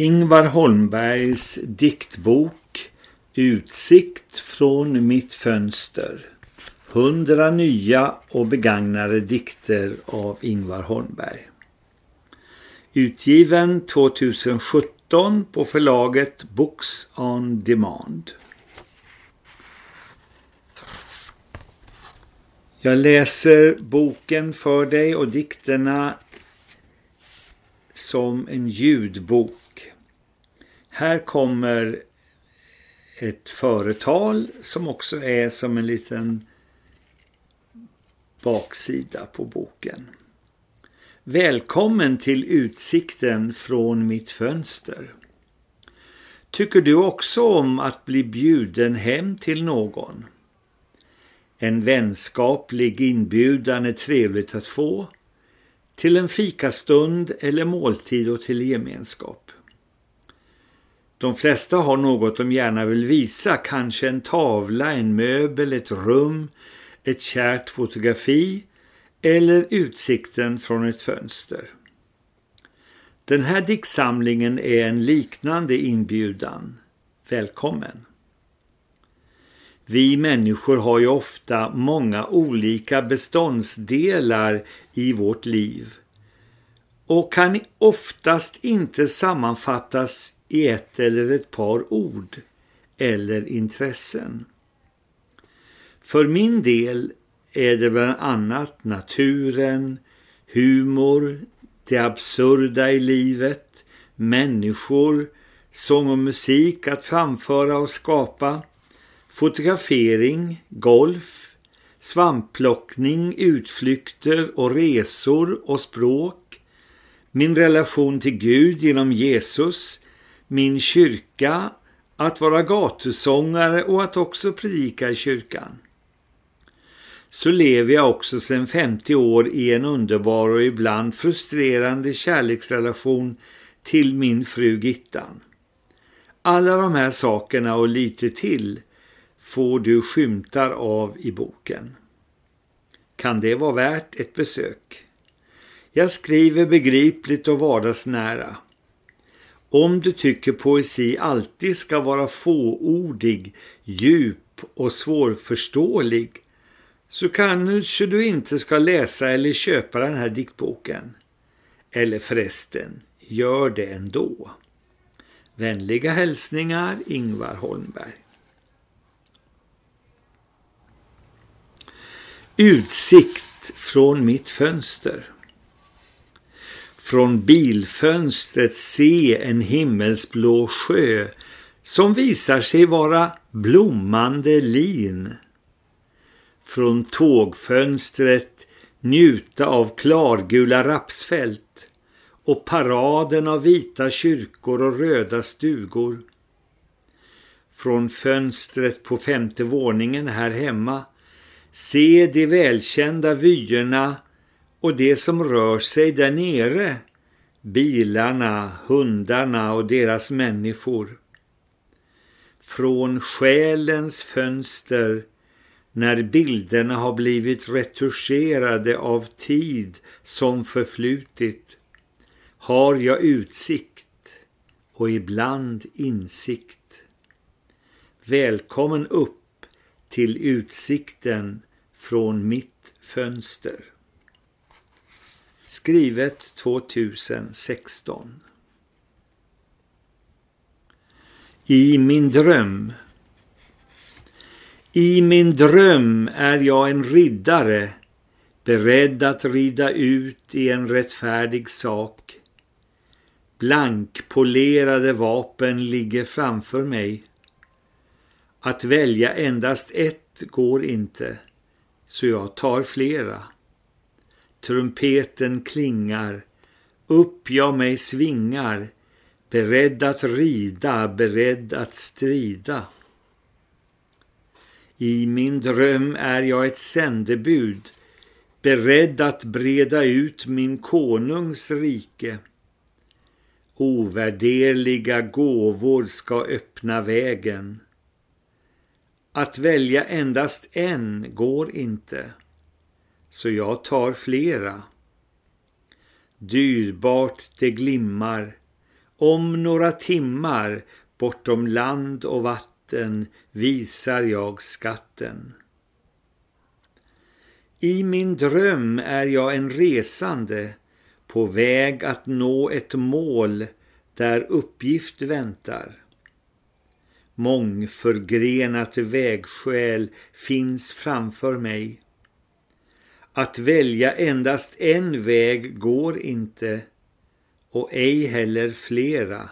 Ingvar Holmbergs diktbok Utsikt från mitt fönster. Hundra nya och begagnade dikter av Ingvar Holmberg. Utgiven 2017 på förlaget Books on Demand. Jag läser boken för dig och dikterna som en ljudbok. Här kommer ett företal som också är som en liten baksida på boken. Välkommen till utsikten från mitt fönster. Tycker du också om att bli bjuden hem till någon? En vänskaplig inbjudan är trevligt att få. Till en fikastund eller måltid och till gemenskap. De flesta har något de gärna vill visa, kanske en tavla, en möbel, ett rum, ett kärt fotografi eller utsikten från ett fönster. Den här diktsamlingen är en liknande inbjudan. Välkommen! Vi människor har ju ofta många olika beståndsdelar i vårt liv och kan oftast inte sammanfattas i ett eller ett par ord eller intressen. För min del är det bland annat naturen, humor, det absurda i livet, människor, sång och musik att framföra och skapa, fotografering, golf, svampplockning, utflykter och resor och språk, min relation till Gud genom Jesus, min kyrka, att vara gatusångare och att också predika i kyrkan. Så lever jag också sedan 50 år i en underbar och ibland frustrerande kärleksrelation till min fru Gittan. Alla de här sakerna och lite till får du skymtar av i boken. Kan det vara värt ett besök? Jag skriver begripligt och vardagsnära. Om du tycker poesi alltid ska vara fåordig, djup och svårförståelig så kanske du inte ska läsa eller köpa den här diktboken. Eller förresten, gör det ändå. Vänliga hälsningar Ingvar Holmberg. Utsikt från mitt fönster. Från bilfönstret se en himmelsblå sjö som visar sig vara blommande lin. Från tågfönstret njuta av klargula rapsfält och paraden av vita kyrkor och röda stugor. Från fönstret på femte våningen här hemma se de välkända vyerna och det som rör sig där nere, bilarna, hundarna och deras människor. Från själens fönster när bilderna har blivit retuscherade av tid som förflutit har jag utsikt och ibland insikt. Välkommen upp till utsikten från mitt fönster. Skrivet 2016. I min dröm. I min dröm är jag en riddare, beredd att rida ut i en rättfärdig sak. Blankpolerade vapen ligger framför mig. Att välja endast ett går inte, så jag tar flera. Trumpeten klingar, upp jag mig svingar, beredd att rida, beredd att strida. I min dröm är jag ett sändebud, beredd att breda ut min konungs rike. Ovärderliga gåvor ska öppna vägen. Att välja endast en går inte så jag tar flera. Dyrbart det glimmar Om några timmar bortom land och vatten visar jag skatten. I min dröm är jag en resande på väg att nå ett mål där uppgift väntar. Mångförgrenat vägskäl finns framför mig. Att välja endast en väg går inte och ej heller flera.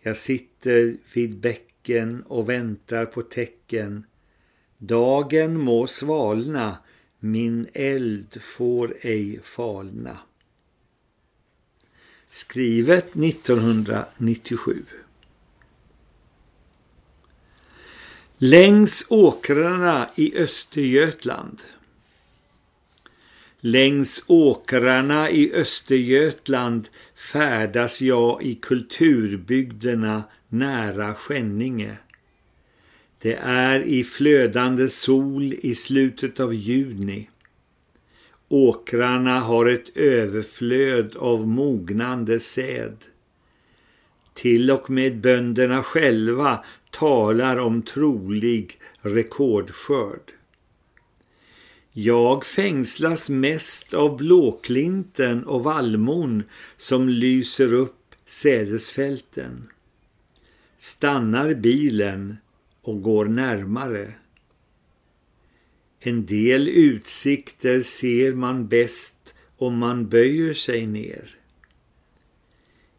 Jag sitter vid bäcken och väntar på tecken. Dagen må svalna, min eld får ej falna. Skrivet 1997. Längs åkrarna i Östergötland. Längs åkrarna i Östergötland färdas jag i kulturbygderna nära Skänninge. Det är i flödande sol i slutet av juni. Åkrarna har ett överflöd av mognande säd. Till och med bönderna själva talar om trolig rekordskörd. Jag fängslas mest av blåklinten och vallmon som lyser upp sädesfälten. Stannar bilen och går närmare. En del utsikter ser man bäst om man böjer sig ner.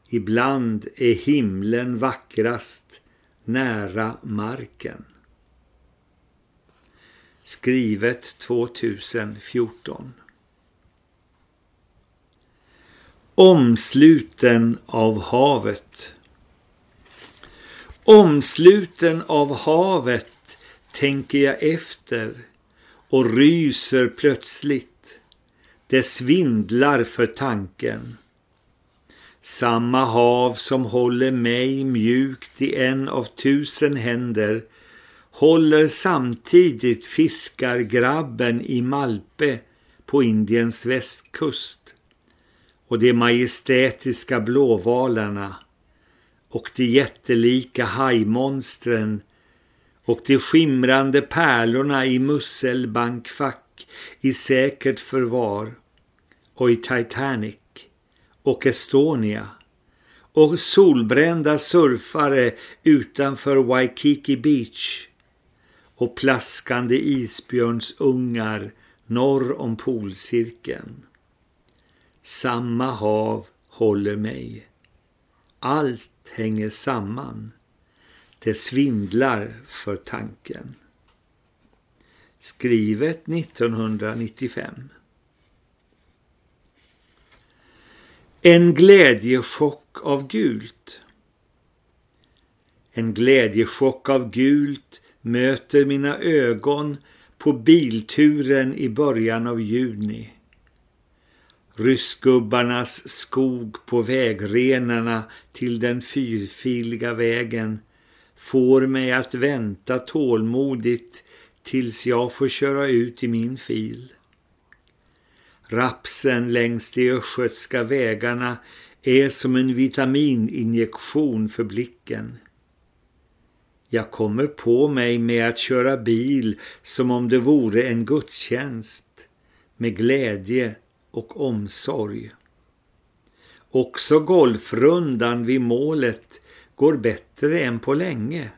Ibland är himlen vackrast nära marken. Skrivet 2014. Omsluten av havet. Omsluten av havet tänker jag efter och ryser plötsligt. Det svindlar för tanken. Samma hav som håller mig mjukt i en av tusen händer håller samtidigt fiskargrabben i Malpe på Indiens västkust och de majestätiska blåvalarna och de jättelika hajmonstren och de skimrande pärlorna i musselbankfack i säkert förvar och i Titanic och Estonia och solbrända surfare utanför Waikiki Beach och plaskande isbjörnsungar norr om polcirkeln. Samma hav håller mig. Allt hänger samman. Det svindlar för tanken. Skrivet 1995. En glädjechock av gult. En glädjechock av gult möter mina ögon på bilturen i början av juni. Ryssgubbarnas skog på vägrenarna till den fyrfiliga vägen får mig att vänta tålmodigt tills jag får köra ut i min fil. Rapsen längs de östgötska vägarna är som en vitamininjektion för blicken. Jag kommer på mig med att köra bil som om det vore en gudstjänst, med glädje och omsorg. Också golfrundan vid målet går bättre än på länge.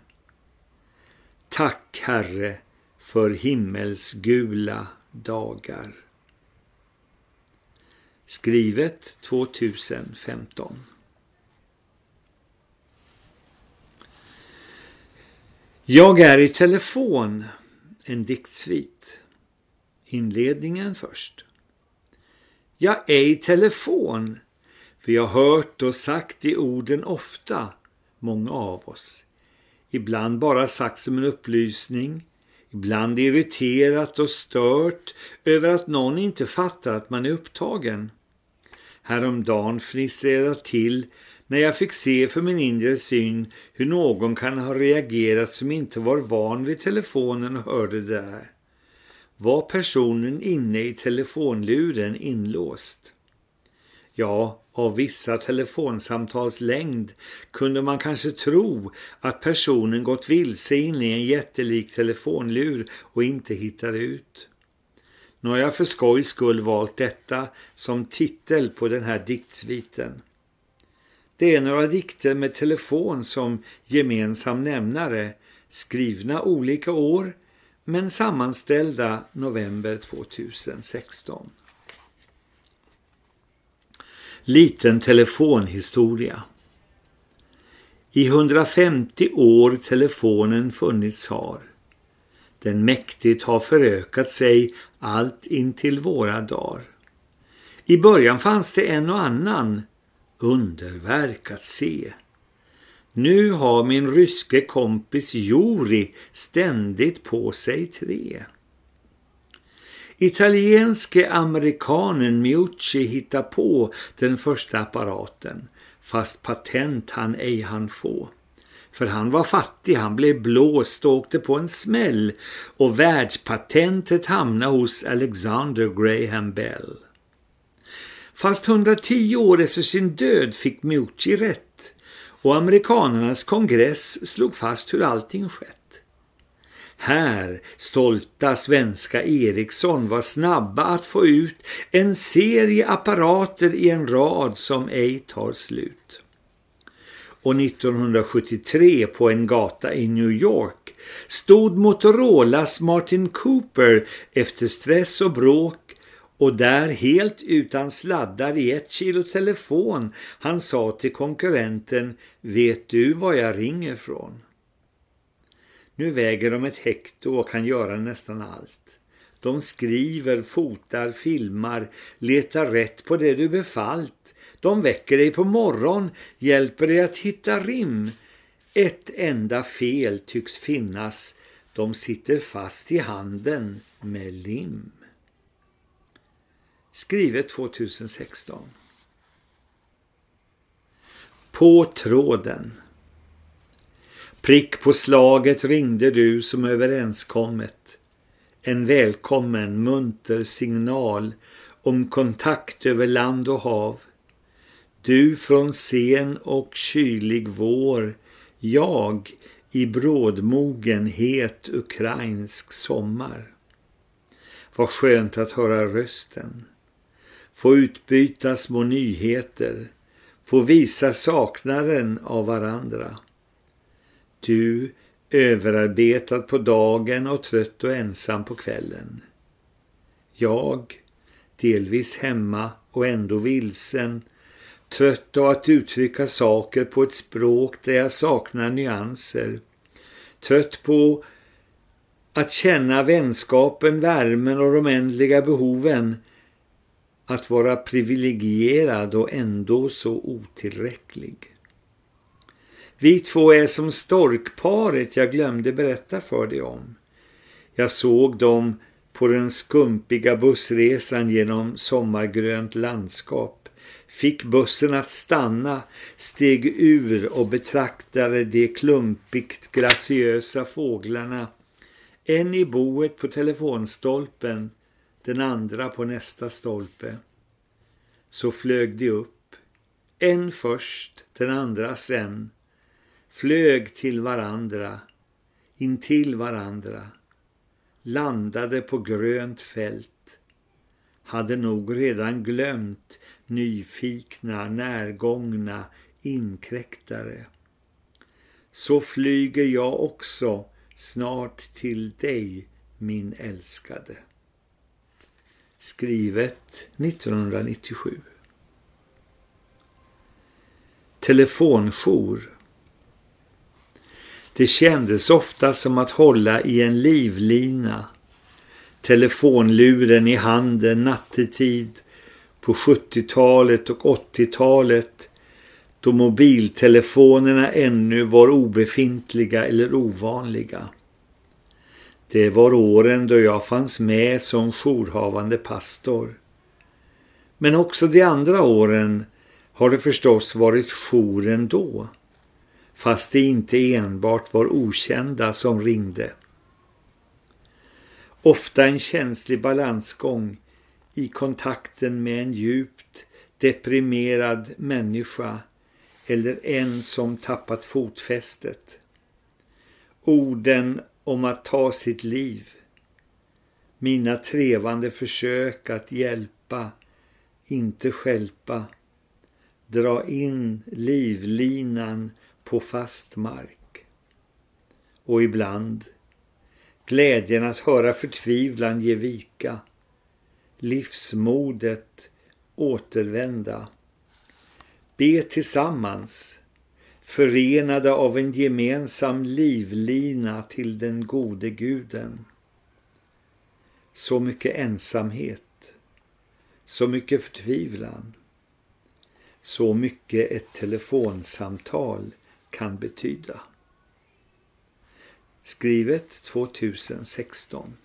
Tack Herre för himmelsgula dagar. Skrivet 2015. Jag är i telefon, en diktsvit. Inledningen först. Jag är i telefon, för jag har hört och sagt de orden ofta, många av oss. Ibland bara sagt som en upplysning, ibland irriterat och stört över att någon inte fattar att man är upptagen. Häromdagen fnissade jag till när jag fick se för min inre syn hur någon kan ha reagerat som inte var van vid telefonen och hörde det där. Var personen inne i telefonluren inlåst? Ja, av vissa telefonsamtals längd kunde man kanske tro att personen gått vilse in i en jättelik telefonlur och inte hittar ut. Nu har jag för skojs skull valt detta som titel på den här diktsviten. Det är några dikter med telefon som gemensam nämnare, skrivna olika år men sammanställda november 2016. Liten telefonhistoria. I 150 år telefonen funnits har. Den mäktigt har förökat sig allt in till våra dagar. I början fanns det en och annan underverk att se. Nu har min ryske kompis Juri ständigt på sig tre. Italienske amerikanen Miucci hittar på den första apparaten, fast patent han ej han få. För han var fattig, han blev blåst och åkte på en smäll och världspatentet hamnade hos Alexander Graham Bell. Fast 110 år efter sin död fick Miucci rätt och amerikanernas kongress slog fast hur allting skett. Här, stolta svenska Ericsson var snabba att få ut en serie apparater i en rad som ej tar slut. Och 1973 på en gata i New York stod Motorolas Martin Cooper efter stress och bråk och där helt utan sladdar i ett kilo telefon han sa till konkurrenten Vet du var jag ringer från? Nu väger de ett hekto och kan göra nästan allt. De skriver, fotar, filmar, letar rätt på det du befallt. De väcker dig på morgon, hjälper dig att hitta rim. Ett enda fel tycks finnas. De sitter fast i handen med lim. Skrivet 2016. På tråden. Prick på slaget ringde du som överenskommet. En välkommen munter signal om kontakt över land och hav. Du från sen och kylig vår, jag i brådmogen het ukrainsk sommar. Vad skönt att höra rösten. Få utbyta små nyheter. Få visa saknaden av varandra. Du, överarbetad på dagen och trött och ensam på kvällen. Jag, delvis hemma och ändå vilsen, trött av att uttrycka saker på ett språk där jag saknar nyanser. Trött på att känna vänskapen, värmen och de ändliga behoven. Att vara privilegierad och ändå så otillräcklig. Vi två är som storkparet jag glömde berätta för dig om. Jag såg dem på den skumpiga bussresan genom sommargrönt landskap. Fick bussen att stanna, steg ur och betraktade de klumpigt graciösa fåglarna. En i boet på telefonstolpen, den andra på nästa stolpe. Så flög de upp. En först, den andra sen flög till varandra, intill varandra, landade på grönt fält, hade nog redan glömt nyfikna, närgångna inkräktare. Så flyger jag också snart till dig, min älskade. Skrivet 1997. Telefonjour det kändes ofta som att hålla i en livlina. Telefonluren i handen nattetid på 70-talet och 80-talet då mobiltelefonerna ännu var obefintliga eller ovanliga. Det var åren då jag fanns med som jourhavande pastor. Men också de andra åren har det förstås varit jouren då fast det inte enbart var okända som ringde. Ofta en känslig balansgång i kontakten med en djupt deprimerad människa eller en som tappat fotfästet. Orden om att ta sitt liv. Mina trevande försök att hjälpa, inte skälpa. Dra in livlinan på fast mark. Och ibland glädjen att höra förtvivlan ge vika. Livsmodet återvända. Be tillsammans, förenade av en gemensam livlina till den gode guden. Så mycket ensamhet, så mycket förtvivlan, så mycket ett telefonsamtal kan betyda. Skrivet 2016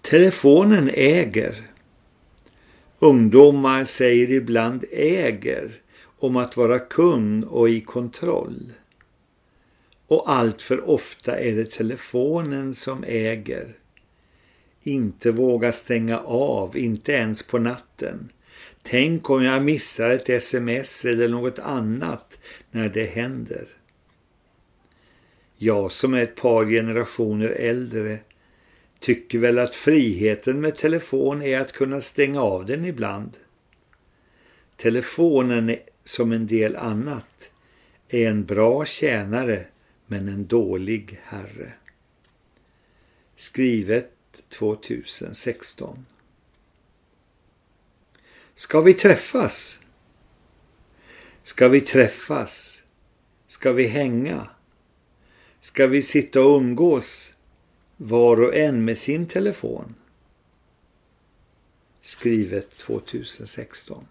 Telefonen äger. Ungdomar säger ibland äger om att vara kung och i kontroll. Och allt för ofta är det telefonen som äger. Inte våga stänga av, inte ens på natten. Tänk om jag missar ett sms eller något annat när det händer. Jag som är ett par generationer äldre tycker väl att friheten med telefon är att kunna stänga av den ibland. Telefonen som en del annat är en bra tjänare men en dålig herre. Skrivet 2016 Ska vi träffas? Ska vi träffas? Ska vi hänga? Ska vi sitta och umgås? Var och en med sin telefon. Skrivet 2016.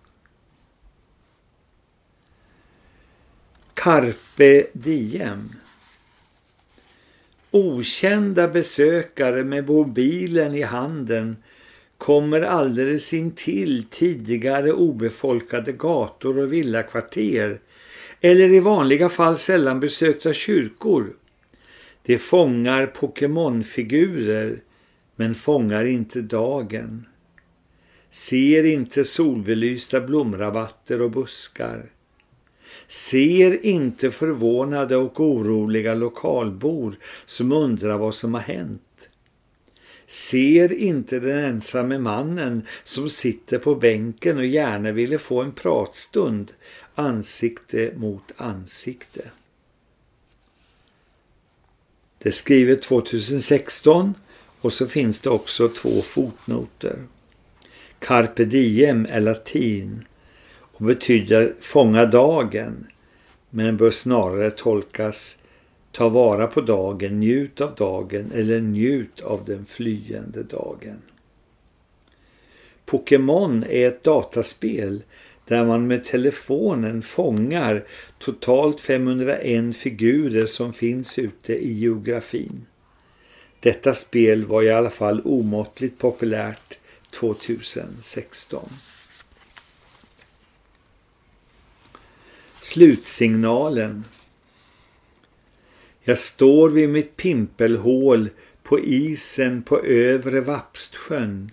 Carpe diem. Okända besökare med mobilen i handen kommer alldeles intill tidigare obefolkade gator och villakvarter eller i vanliga fall sällan besökta kyrkor det fångar Pokémonfigurer men fångar inte dagen. Ser inte solbelysta blomrabatter och buskar. Ser inte förvånade och oroliga lokalbor som undrar vad som har hänt. Ser inte den ensamme mannen som sitter på bänken och gärna ville få en pratstund ansikte mot ansikte. Det är skrivet 2016 och så finns det också två fotnoter. Carpe diem är latin och betyder fånga dagen men bör snarare tolkas ta vara på dagen, njut av dagen eller njut av den flyende dagen. Pokémon är ett dataspel där man med telefonen fångar totalt 501 figurer som finns ute i geografin. Detta spel var i alla fall omåttligt populärt 2016. Slutsignalen Jag står vid mitt pimpelhål på isen på övre Vapstsjön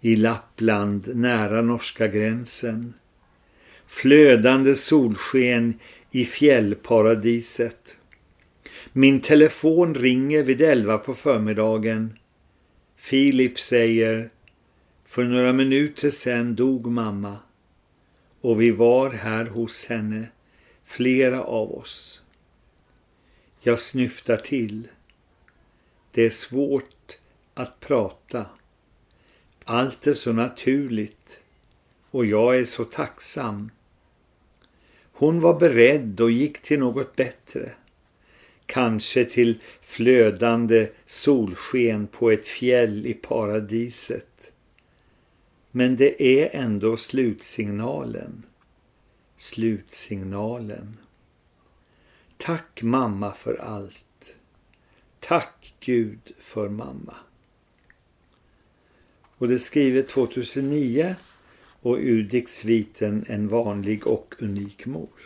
i Lappland nära norska gränsen flödande solsken i fjällparadiset. Min telefon ringer vid elva på förmiddagen. Filip säger, för några minuter sedan dog mamma och vi var här hos henne, flera av oss. Jag snyftar till. Det är svårt att prata. Allt är så naturligt och jag är så tacksam. Hon var beredd och gick till något bättre. Kanske till flödande solsken på ett fjäll i paradiset. Men det är ändå slutsignalen. Slutsignalen. Tack mamma för allt. Tack Gud för mamma. Och det är skrivet 2009 och ur diktsviten En vanlig och unik mor.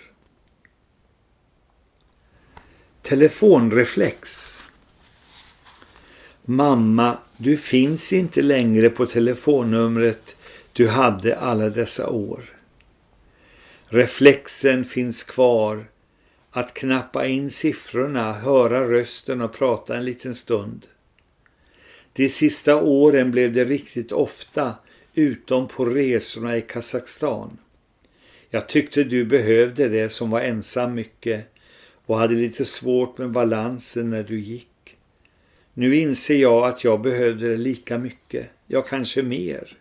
Telefonreflex Mamma, du finns inte längre på telefonnumret du hade alla dessa år. Reflexen finns kvar att knappa in siffrorna, höra rösten och prata en liten stund. De sista åren blev det riktigt ofta, utom på resorna i Kazakstan. Jag tyckte du behövde det som var ensam mycket och hade lite svårt med balansen när du gick. Nu inser jag att jag behövde det lika mycket, ja kanske mer.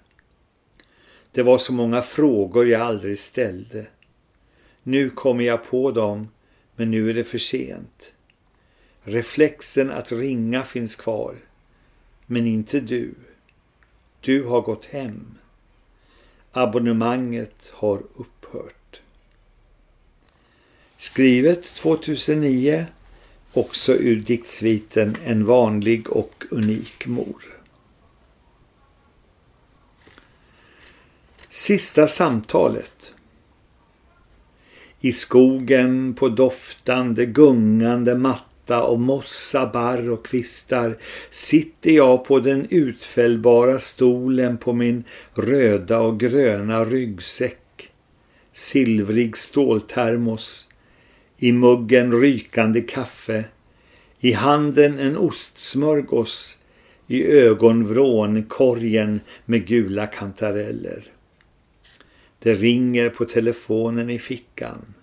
Det var så många frågor jag aldrig ställde. Nu kommer jag på dem, men nu är det för sent. Reflexen att ringa finns kvar, men inte du. Du har gått hem. Abonnemanget har upphört. Skrivet 2009 också ur diktsviten En vanlig och unik mor. Sista samtalet i skogen på doftande, gungande matta och mossa, barr och kvistar sitter jag på den utfällbara stolen på min röda och gröna ryggsäck. Silvrig ståltermos i muggen rykande kaffe, i handen en ostsmörgås, i ögonvrån korgen med gula kantareller. Det ringer på telefonen i fickan.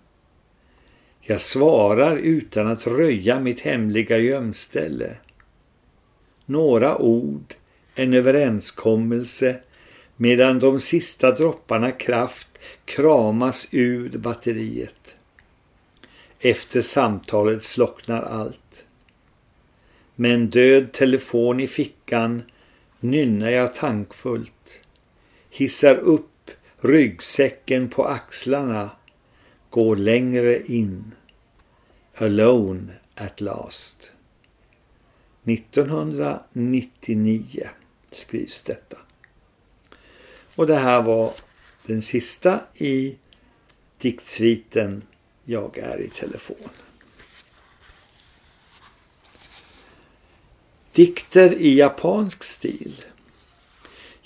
Jag svarar utan att röja mitt hemliga gömställe. Några ord, en överenskommelse, medan de sista dropparna kraft kramas ur batteriet. Efter samtalet slocknar allt. Med en död telefon i fickan nynnar jag tankfullt. Hissar upp ryggsäcken på axlarna. Går längre in. Alone at last. 1999 skrivs detta. Och det här var den sista i diktsviten jag är i telefon. Dikter i japansk stil.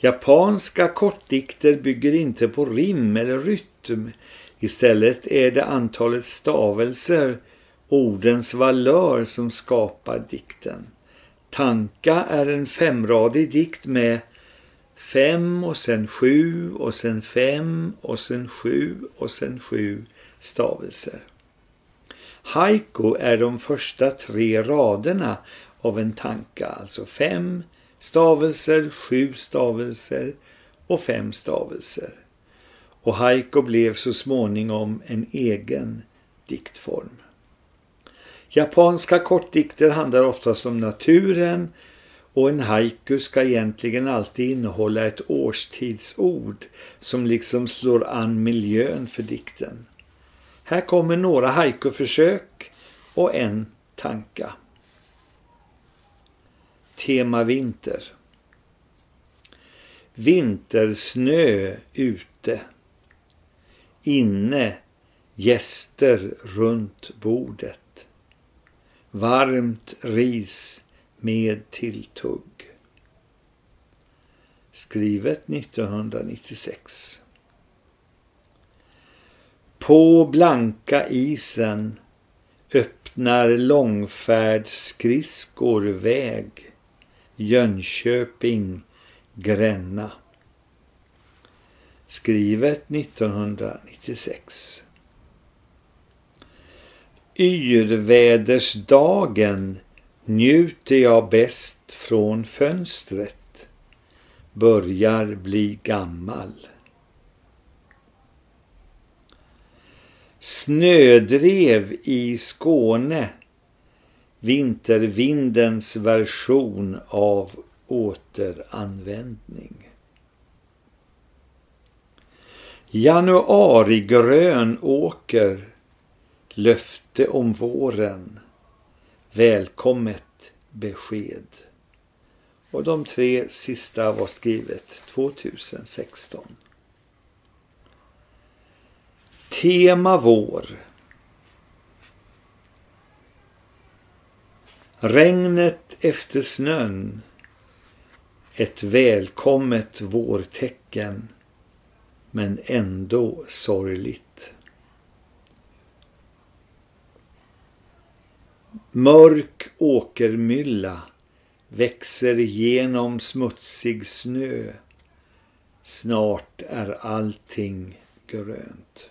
Japanska kortdikter bygger inte på rim eller rytm. Istället är det antalet stavelser, ordens valör som skapar dikten. Tanka är en femradig dikt med fem och sen sju och sen fem och sen sju och sen sju stavelser. Haiku är de första tre raderna av en tanka, alltså fem stavelser, sju stavelser och fem stavelser. Och haiku blev så småningom en egen diktform. Japanska kortdikter handlar oftast om naturen och en haiku ska egentligen alltid innehålla ett årstidsord som liksom slår an miljön för dikten. Här kommer några haikuförsök och en tanka. Tema vinter. Vintersnö ute. Inne gäster runt bordet. Varmt ris med tilltugg. Skrivet 1996. På blanka isen öppnar långfärdsskridskor väg. Jönköping, Gränna. Skrivet 1996. Yrvädersdagen njuter jag bäst från fönstret. Börjar bli gammal. Snödrev i Skåne. Vintervindens version av återanvändning. Januarigrön åker. Löfte om våren. Välkommet besked. Och de tre sista var skrivet 2016. Tema vår. Regnet efter snön. Ett välkommet vårtecken men ändå sorgligt. Mörk åkermylla växer genom smutsig snö. Snart är allting grönt.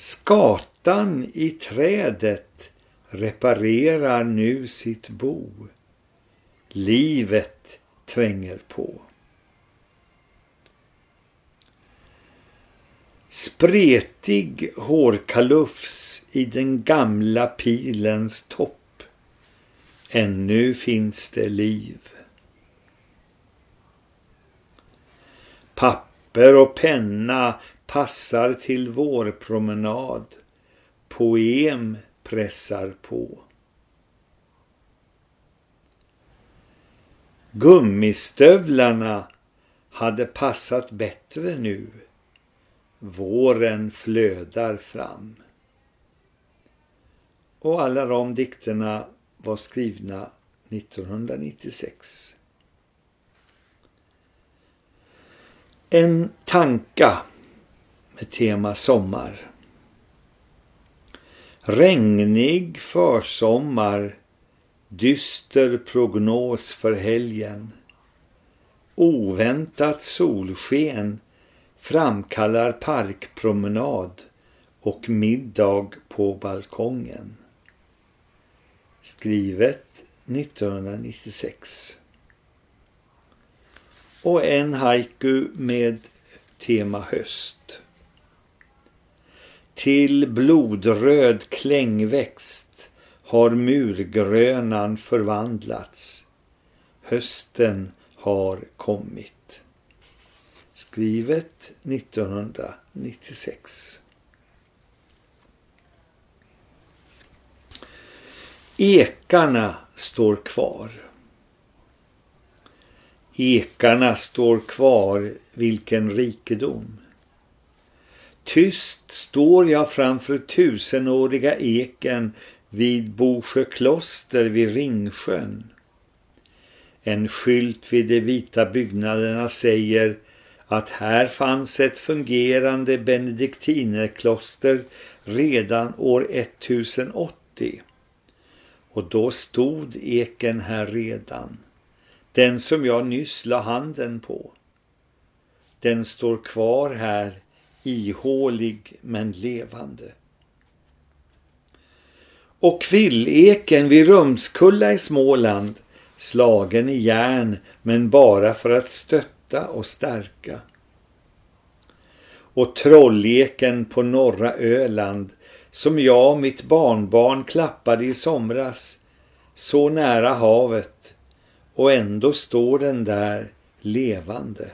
Skatan i trädet reparerar nu sitt bo. Livet tränger på. Spretig hårkalufs i den gamla pilens topp. Ännu finns det liv. Papper och penna passar till vårpromenad. Poem pressar på. Gummistövlarna hade passat bättre nu. Våren flödar fram. Och alla de dikterna var skrivna 1996. En tanka med tema sommar. Regnig försommar, dyster prognos för helgen. Oväntat solsken framkallar parkpromenad och middag på balkongen. Skrivet 1996. Och en haiku med tema höst. Till blodröd klängväxt har murgrönan förvandlats. Hösten har kommit. Skrivet 1996. Ekarna står kvar. Ekarna står kvar, vilken rikedom. Tyst står jag framför tusenåriga eken vid Bosjö kloster vid Ringsjön. En skylt vid de vita byggnaderna säger att här fanns ett fungerande benediktinerkloster redan år 1080. Och då stod eken här redan, den som jag nyss la handen på. Den står kvar här ihålig men levande. Och kvilleken vid Rumskulla i Småland, slagen i järn men bara för att stötta och stärka. Och trolleken på norra Öland som jag och mitt barnbarn klappade i somras, så nära havet och ändå står den där levande.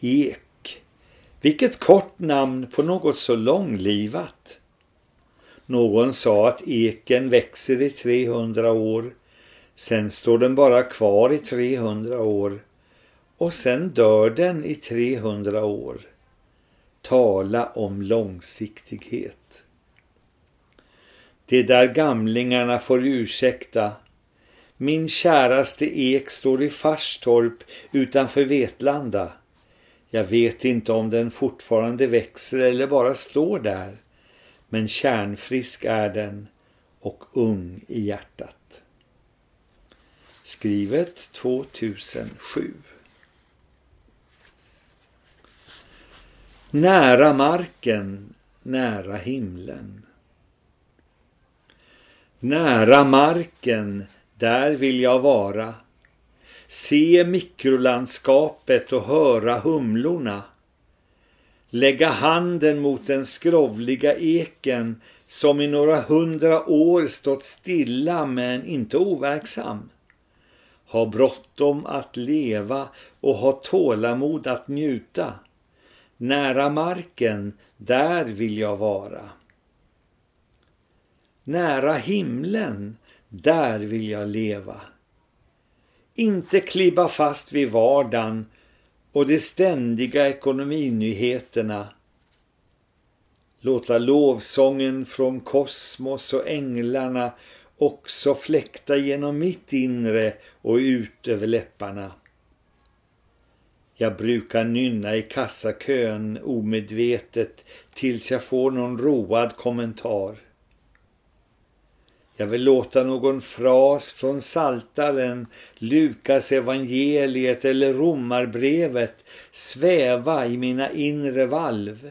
Ek vilket kort namn på något så långlivat. Någon sa att eken växer i 300 år, sen står den bara kvar i 300 år och sen dör den i 300 år. Tala om långsiktighet. Det där gamlingarna får ursäkta. Min käraste ek står i Farstorp utanför Vetlanda. Jag vet inte om den fortfarande växer eller bara står där. Men kärnfrisk är den och ung i hjärtat. Skrivet 2007. Nära marken, nära himlen. Nära marken, där vill jag vara se mikrolandskapet och höra humlorna. Lägga handen mot den skrovliga eken som i några hundra år stått stilla men inte overksam. Ha bråttom att leva och ha tålamod att njuta. Nära marken, där vill jag vara. Nära himlen, där vill jag leva inte klibba fast vid vardagen och de ständiga ekonominyheterna. Låta lovsången från kosmos och änglarna också fläkta genom mitt inre och ut över läpparna. Jag brukar nynna i kassakön omedvetet tills jag får någon road kommentar. Jag vill låta någon fras från Saltaren, Lukas evangeliet eller Romarbrevet sväva i mina inre valv.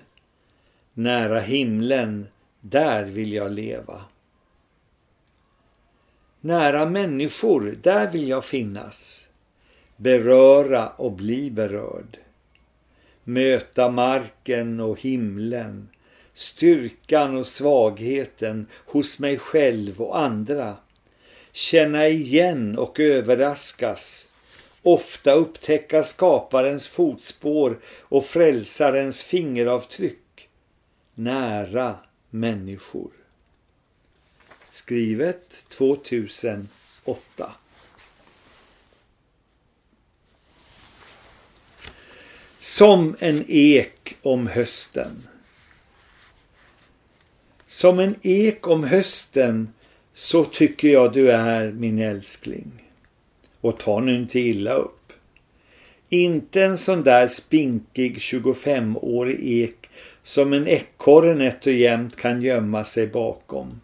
Nära himlen, där vill jag leva. Nära människor, där vill jag finnas. Beröra och bli berörd. Möta marken och himlen styrkan och svagheten hos mig själv och andra. Känna igen och överraskas. Ofta upptäcka skaparens fotspår och frälsarens fingeravtryck. Nära människor. Skrivet 2008. Som en ek om hösten. Som en ek om hösten så tycker jag du är min älskling. Och ta nu inte illa upp. Inte en sån där spinkig 25-årig ek som en ekorre nätt och jämt kan gömma sig bakom.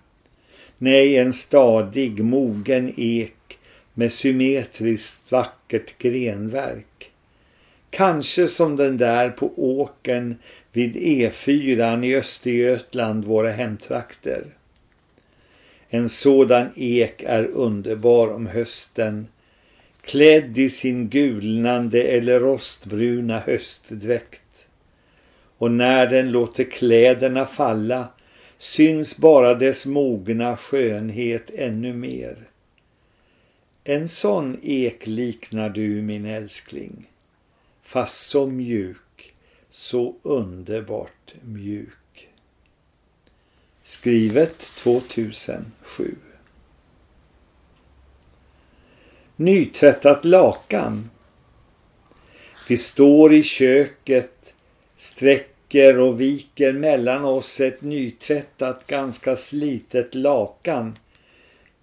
Nej, en stadig, mogen ek med symmetriskt vackert grenverk. Kanske som den där på åken vid E4 i Östergötland, våra hemtrakter. En sådan ek är underbar om hösten, klädd i sin gulnande eller rostbruna höstdräkt. Och när den låter kläderna falla syns bara dess mogna skönhet ännu mer. En sån ek liknar du min älskling, fast så mjuk så underbart mjuk. Skrivet 2007. Nytvättat lakan. Vi står i köket, sträcker och viker mellan oss ett nytvättat, ganska slitet lakan.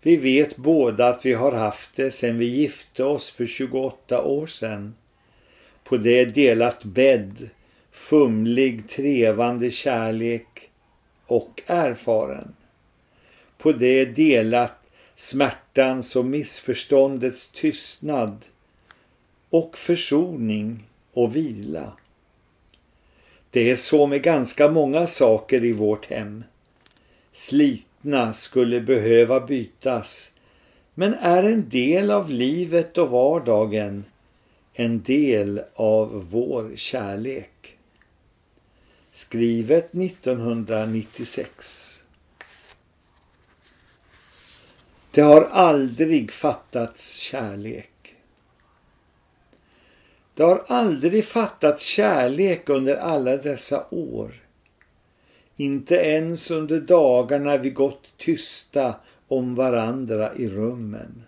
Vi vet båda att vi har haft det sedan vi gifte oss för 28 år sedan. På det delat bädd fumlig, trevande kärlek och erfaren. På det delat smärtans och missförståndets tystnad och försoning och vila. Det är så med ganska många saker i vårt hem. Slitna skulle behöva bytas men är en del av livet och vardagen, en del av vår kärlek skrivet 1996. Det har aldrig fattats kärlek. Det har aldrig fattats kärlek under alla dessa år. Inte ens under dagarna vi gått tysta om varandra i rummen.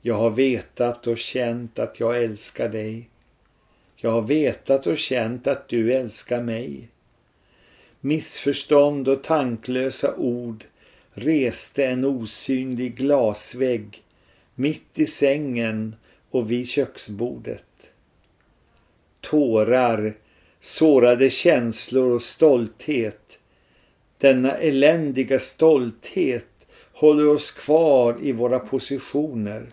Jag har vetat och känt att jag älskar dig jag har vetat och känt att du älskar mig. Missförstånd och tanklösa ord reste en osynlig glasvägg mitt i sängen och vid köksbordet. Tårar, sårade känslor och stolthet. Denna eländiga stolthet håller oss kvar i våra positioner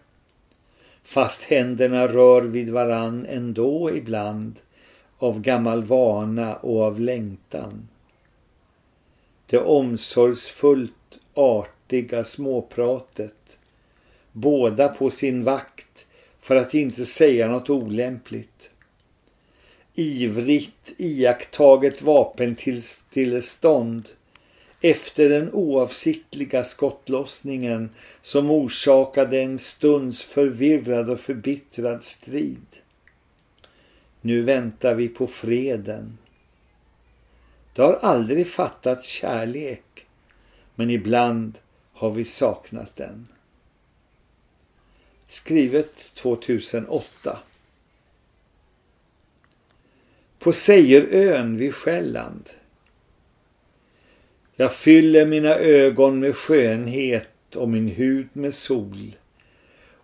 fast händerna rör vid varann ändå ibland av gammal vana och av längtan. Det omsorgsfullt artiga småpratet, båda på sin vakt för att inte säga något olämpligt. Ivrigt iakttaget vapentillstånd efter den oavsiktliga skottlossningen som orsakade en stunds förvirrad och förbittrad strid. Nu väntar vi på freden. Det har aldrig fattats kärlek, men ibland har vi saknat den. Skrivet 2008. På Sejerön vid Själland jag fyller mina ögon med skönhet och min hud med sol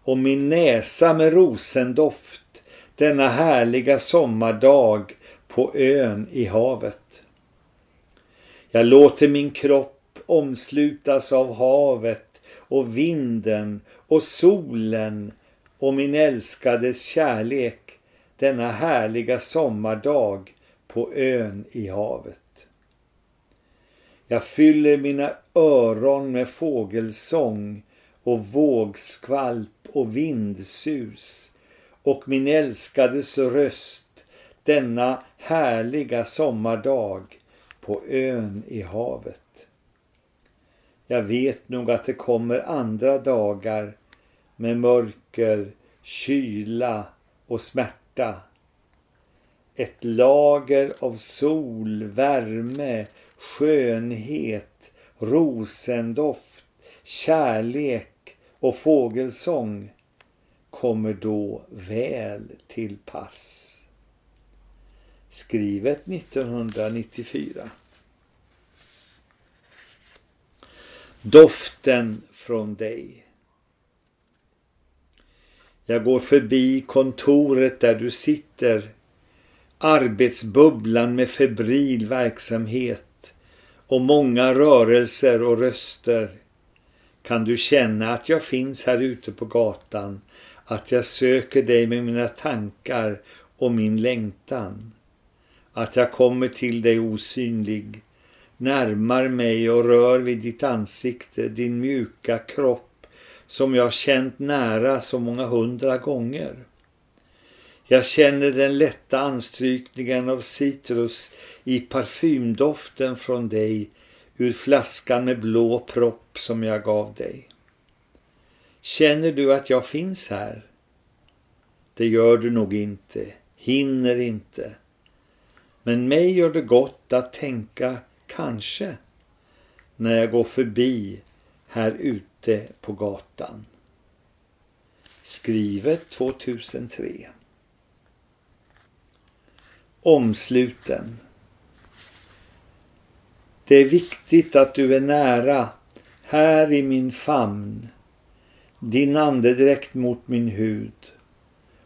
och min näsa med rosendoft denna härliga sommardag på ön i havet. Jag låter min kropp omslutas av havet och vinden och solen och min älskades kärlek denna härliga sommardag på ön i havet. Jag fyller mina öron med fågelsång och vågskvalp och vindsus och min älskades röst denna härliga sommardag på ön i havet. Jag vet nog att det kommer andra dagar med mörker, kyla och smärta. Ett lager av sol, värme, skönhet, rosendoft, kärlek och fågelsång kommer då väl till pass. Skrivet 1994. Doften från dig. Jag går förbi kontoret där du sitter. Arbetsbubblan med febril verksamhet och många rörelser och röster. Kan du känna att jag finns här ute på gatan, att jag söker dig med mina tankar och min längtan. Att jag kommer till dig osynlig, närmar mig och rör vid ditt ansikte, din mjuka kropp som jag känt nära så många hundra gånger. Jag känner den lätta anstrykningen av citrus i parfymdoften från dig ur flaskan med blå propp som jag gav dig. Känner du att jag finns här? Det gör du nog inte, hinner inte. Men mig gör det gott att tänka kanske när jag går förbi här ute på gatan. Skrivet 2003. Omsluten. Det är viktigt att du är nära, här i min famn, din andedräkt mot min hud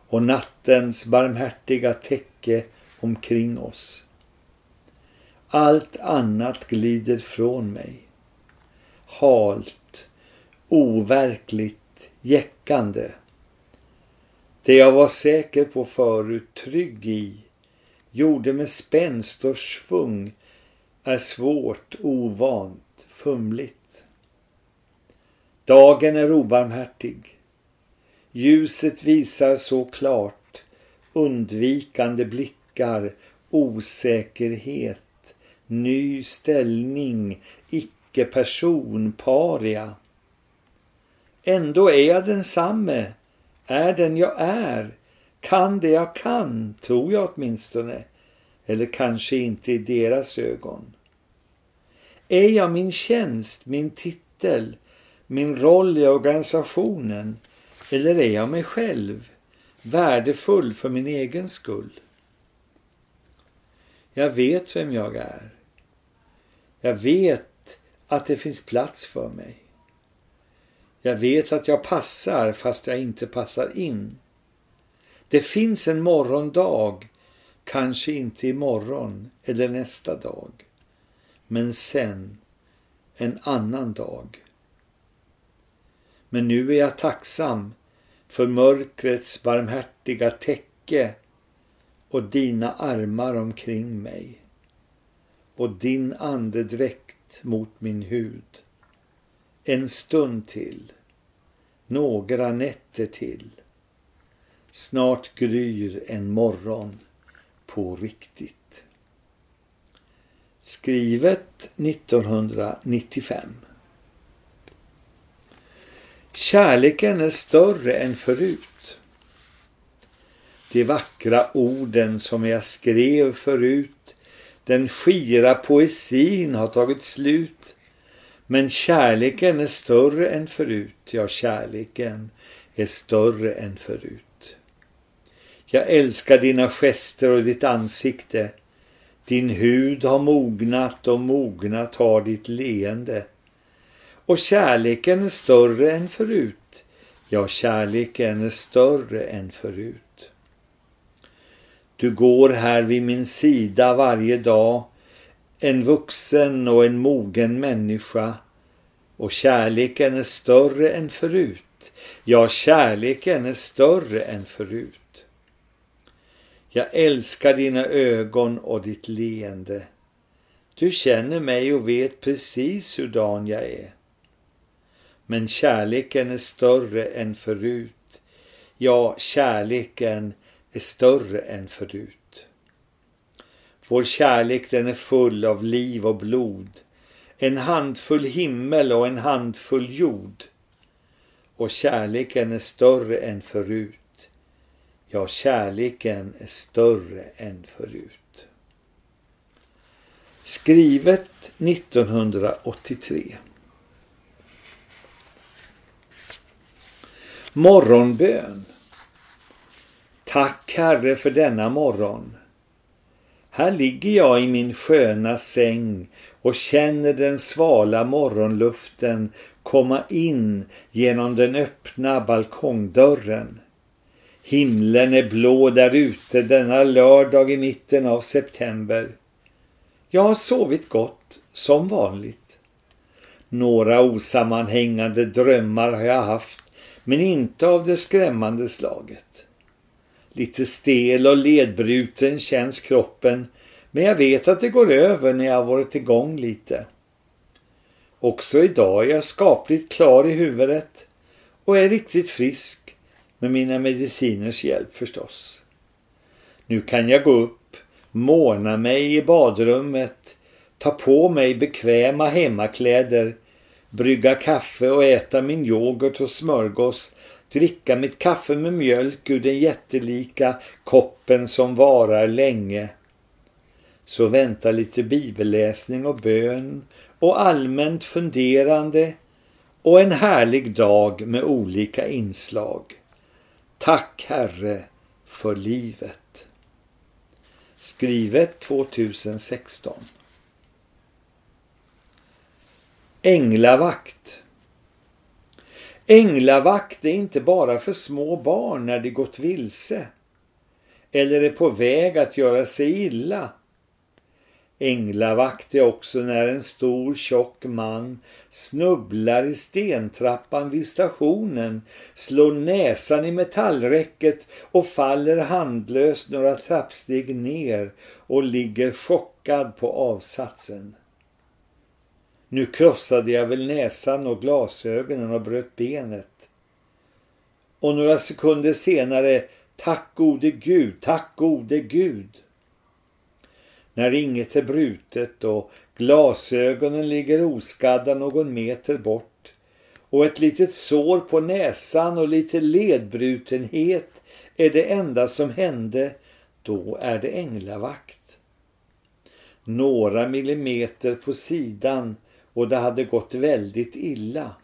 och nattens barmhärtiga täcke omkring oss. Allt annat glider från mig. Halt, overkligt, jäckande. Det jag var säker på förut, trygg i, gjorde med spänst och svung, är svårt, ovant, fumligt. Dagen är obarmhärtig. Ljuset visar så klart, undvikande blickar, osäkerhet, ny ställning, icke-person, paria. Ändå är jag densamme, är den jag är, kan det jag kan, tror jag åtminstone, eller kanske inte i deras ögon. Är jag min tjänst, min titel, min roll i organisationen, eller är jag mig själv, värdefull för min egen skull? Jag vet vem jag är. Jag vet att det finns plats för mig. Jag vet att jag passar fast jag inte passar in. Det finns en morgondag, kanske inte imorgon eller nästa dag, men sen en annan dag. Men nu är jag tacksam för mörkrets barmhärtiga täcke och dina armar omkring mig och din andedräkt mot min hud. En stund till, några nätter till. Snart gryr en morgon på riktigt. Skrivet 1995 Kärleken är större än förut. De vackra orden som jag skrev förut, den skira poesin har tagit slut. Men kärleken är större än förut, ja kärleken är större än förut. Jag älskar dina gester och ditt ansikte. Din hud har mognat och mognat har ditt leende. Och kärleken är större än förut. Ja, kärleken är större än förut. Du går här vid min sida varje dag, en vuxen och en mogen människa. Och kärleken är större än förut. Ja, kärleken är större än förut. Jag älskar dina ögon och ditt leende. Du känner mig och vet precis hurdan jag är. Men kärleken är större än förut. Ja, kärleken är större än förut. Vår kärlek den är full av liv och blod. En handfull himmel och en handfull jord. Och kärleken är större än förut. Ja, kärleken är större än förut. Skrivet 1983. Morgonbön. Tack Herre för denna morgon. Här ligger jag i min sköna säng och känner den svala morgonluften komma in genom den öppna balkongdörren. Himlen är blå där ute denna lördag i mitten av september. Jag har sovit gott, som vanligt. Några osammanhängande drömmar har jag haft, men inte av det skrämmande slaget. Lite stel och ledbruten känns kroppen, men jag vet att det går över när jag varit igång lite. Också idag är jag skapligt klar i huvudet och är riktigt frisk med mina mediciners hjälp förstås. Nu kan jag gå upp, måna mig i badrummet, ta på mig bekväma hemmakläder, brygga kaffe och äta min yoghurt och smörgås, dricka mitt kaffe med mjölk ur den jättelika koppen som varar länge. Så vänta lite bibelläsning och bön och allmänt funderande och en härlig dag med olika inslag. Tack Herre för livet. Skrivet 2016. Änglavakt. Änglavakt är inte bara för små barn när de gått vilse eller är på väg att göra sig illa. Änglavakt är också när en stor tjock man snubblar i stentrappan vid stationen, slår näsan i metallräcket och faller handlöst några trappsteg ner och ligger chockad på avsatsen. Nu krossade jag väl näsan och glasögonen och bröt benet. Och några sekunder senare, tack gode Gud, tack gode Gud. När inget är brutet och glasögonen ligger oskadda någon meter bort och ett litet sår på näsan och lite ledbrutenhet är det enda som hände, då är det änglavakt. Några millimeter på sidan och det hade gått väldigt illa.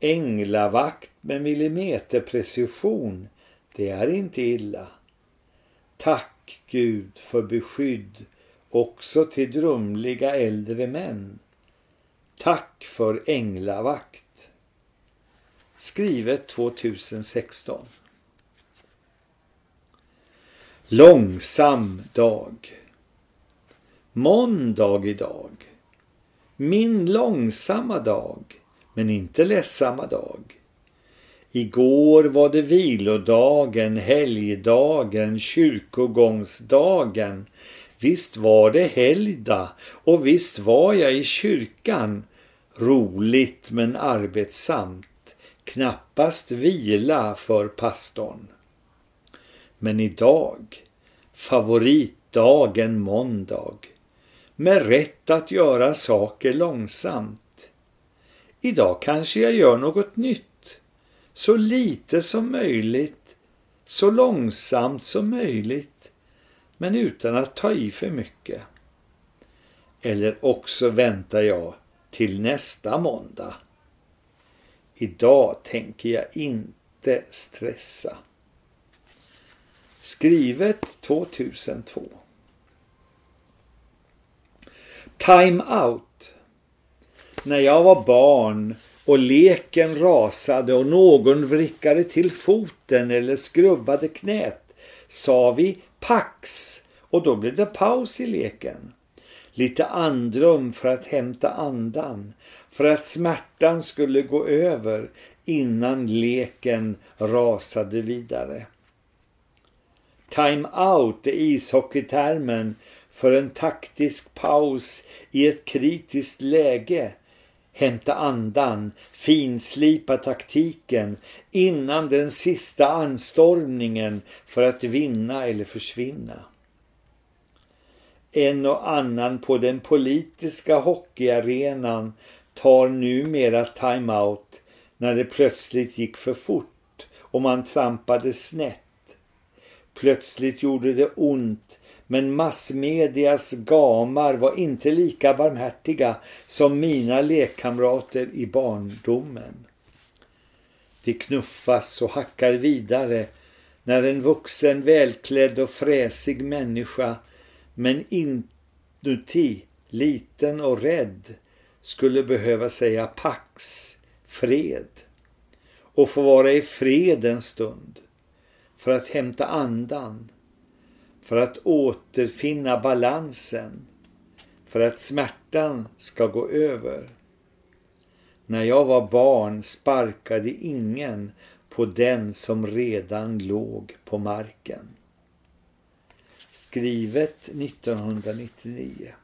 Änglavakt med millimeterprecision, det är inte illa. Tack Gud för beskydd också till drumliga äldre män. Tack för änglavakt. Skrivet 2016. Långsam dag. Måndag idag. Min långsamma dag, men inte ledsamma dag. Igår var det vilodagen, helgdagen, kyrkogångsdagen. Visst var det helgdag och visst var jag i kyrkan. Roligt men arbetsamt. Knappast vila för pastorn. Men idag, favoritdagen måndag med rätt att göra saker långsamt. Idag kanske jag gör något nytt, så lite som möjligt, så långsamt som möjligt, men utan att ta i för mycket. Eller också väntar jag till nästa måndag. Idag tänker jag inte stressa. Skrivet 2002 Time out. När jag var barn och leken rasade och någon vrickade till foten eller skrubbade knät sa vi pax och då blev det paus i leken. Lite andrum för att hämta andan, för att smärtan skulle gå över innan leken rasade vidare. Time out är ishockeytermen för en taktisk paus i ett kritiskt läge. Hämta andan, finslipa taktiken innan den sista anstormningen för att vinna eller försvinna. En och annan på den politiska hockeyarenan tar numera timeout när det plötsligt gick för fort och man trampade snett. Plötsligt gjorde det ont men massmedias gamar var inte lika barmhärtiga som mina lekkamrater i barndomen. De knuffas och hackar vidare när en vuxen, välklädd och fräsig människa men inuti, liten och rädd, skulle behöva säga pax, fred och få vara i fred en stund för att hämta andan, för att återfinna balansen, för att smärtan ska gå över. När jag var barn sparkade ingen på den som redan låg på marken. Skrivet 1999.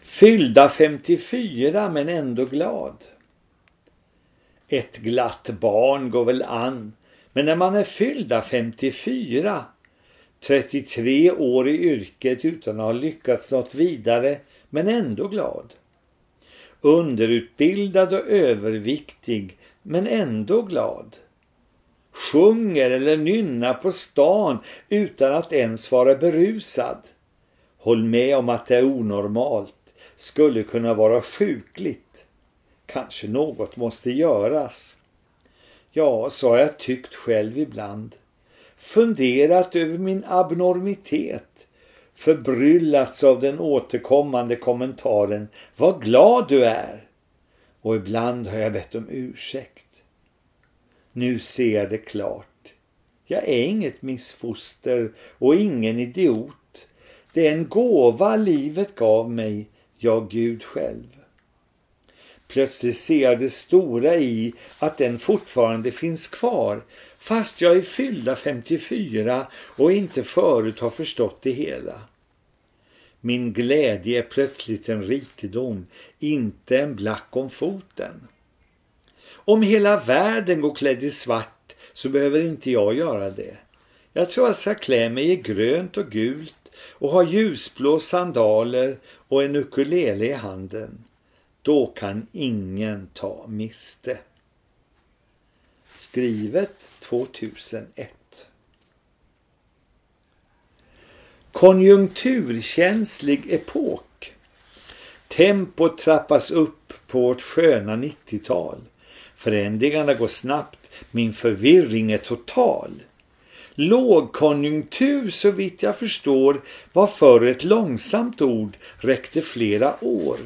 Fyllda 54 men ändå glad. Ett glatt barn går väl an, men när man är fyllda 54, 33 år i yrket utan att ha lyckats något vidare, men ändå glad. Underutbildad och överviktig, men ändå glad. Sjunger eller nynnar på stan utan att ens vara berusad. Håll med om att det är onormalt skulle kunna vara sjukligt. Kanske något måste göras. Ja, så har jag tyckt själv ibland. Funderat över min abnormitet. Förbryllats av den återkommande kommentaren Vad glad du är! Och ibland har jag bett om ursäkt. Nu ser jag det klart. Jag är inget missfoster och ingen idiot. Det är en gåva livet gav mig ja Gud själv. Plötsligt ser jag det stora i att den fortfarande finns kvar fast jag är fyllda 54 och inte förut har förstått det hela. Min glädje är plötsligt en rikedom, inte en black om foten. Om hela världen går klädd i svart så behöver inte jag göra det. Jag tror jag ska klä mig i grönt och gult och ha ljusblå sandaler och en ukulele i handen. Då kan ingen ta miste. Skrivet 2001 Konjunkturkänslig epok. Tempot trappas upp på vårt sköna 90-tal. Förändringarna går snabbt, min förvirring är total. Lågkonjunktur så vitt jag förstår var förr ett långsamt ord räckte flera år.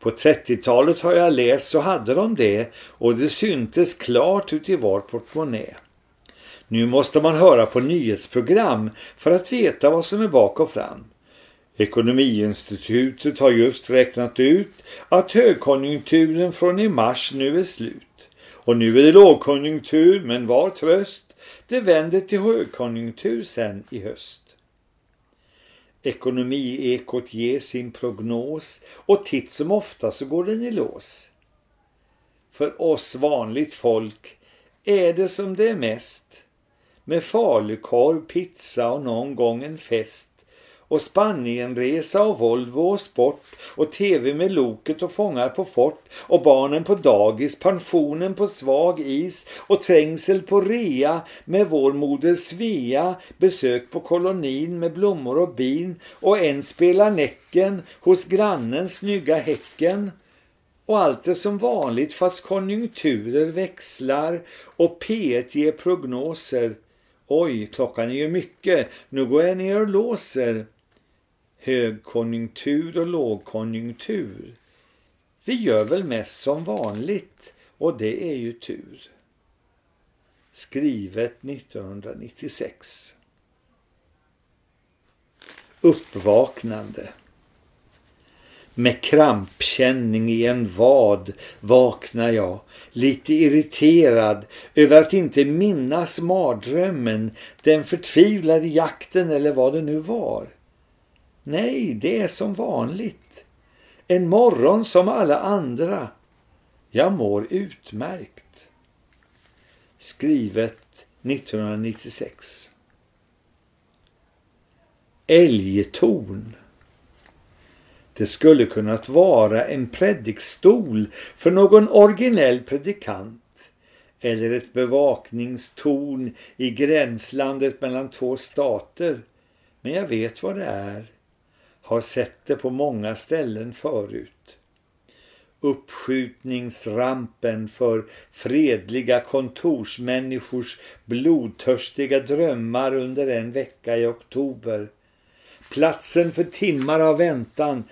På 30-talet har jag läst så hade de det och det syntes klart ut i var portmonnä. Nu måste man höra på nyhetsprogram för att veta vad som är bak och fram. Ekonomiinstitutet har just räknat ut att högkonjunkturen från i mars nu är slut. Och nu är det lågkonjunktur men var tröst. Det vänder till högkonjunktur sen i höst. Ekonomiekot ger sin prognos och titt som ofta så går den i lås. För oss vanligt folk är det som det är mest. Med falukorv, pizza och någon gång en fest och Spanienresa och Volvo och sport och tv med loket och fångar på fort och barnen på dagis, pensionen på svag is och trängsel på rea med vår moder Svea, besök på kolonin med blommor och bin och en spelar näcken hos grannen snygga häcken. Och allt är som vanligt fast konjunkturer växlar och P1 ger prognoser. Oj, klockan är ju mycket, nu går jag ner och låser högkonjunktur och lågkonjunktur. Vi gör väl mest som vanligt och det är ju tur. skrivet 1996. Uppvaknande. Med krampkänning i en vad vaknar jag, lite irriterad över att inte minnas mardrömmen, den förtvivlade jakten eller vad det nu var. Nej, det är som vanligt. En morgon som alla andra. Jag mår utmärkt. Skrivet 1996. Älgtorn. Det skulle kunnat vara en predikstol för någon originell predikant eller ett bevakningstorn i gränslandet mellan två stater. Men jag vet vad det är. Har sett det på många ställen förut. Uppskjutningsrampen för fredliga kontorsmänniskors blodtörstiga drömmar under en vecka i oktober. Platsen för timmar av väntan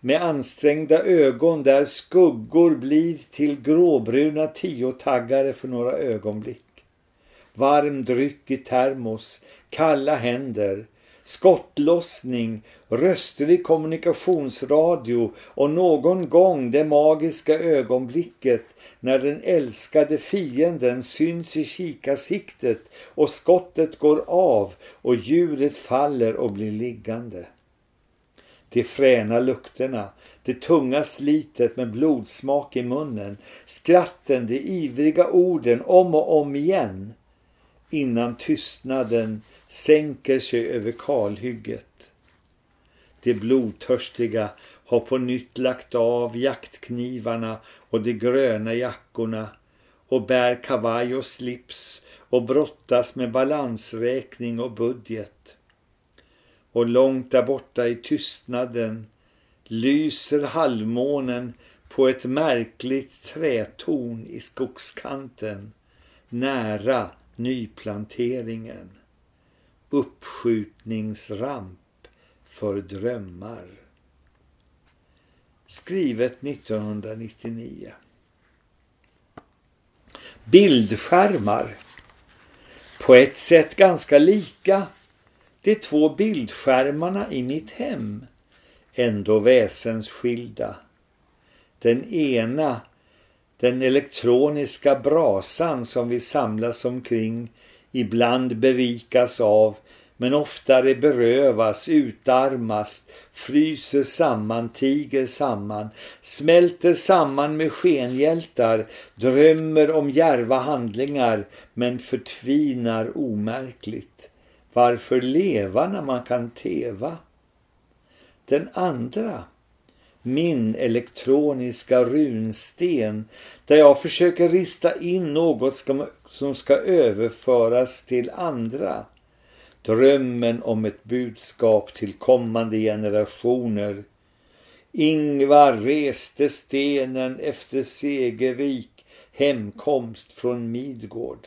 med ansträngda ögon där skuggor blir till gråbruna tiotaggare för några ögonblick. Varm dryck i termos, kalla händer, skottlossning, röster i kommunikationsradio och någon gång det magiska ögonblicket när den älskade fienden syns i kikarsiktet och skottet går av och djuret faller och blir liggande. De fräna lukterna, det tunga slitet med blodsmak i munnen, skratten, de ivriga orden om och om igen innan tystnaden sänker sig över kalhygget. De blodtörstiga har på nytt lagt av jaktknivarna och de gröna jackorna och bär kavaj och slips och brottas med balansräkning och budget. Och långt där borta i tystnaden lyser halvmånen på ett märkligt trätorn i skogskanten nära nyplanteringen. Uppskjutningsramp för drömmar. Skrivet 1999. Bildskärmar. På ett sätt ganska lika de två bildskärmarna i mitt hem. Ändå väsensskilda. Den ena den elektroniska brasan som vi samlas omkring ibland berikas av men oftare berövas, utarmas, fryser samman, tiger samman, smälter samman med skenhjältar, drömmer om järva handlingar men förtvinar omärkligt. Varför leva när man kan teva? Den andra min elektroniska runsten där jag försöker rista in något som som ska överföras till andra. Drömmen om ett budskap till kommande generationer. Ingvar reste stenen efter segerrik hemkomst från Midgård.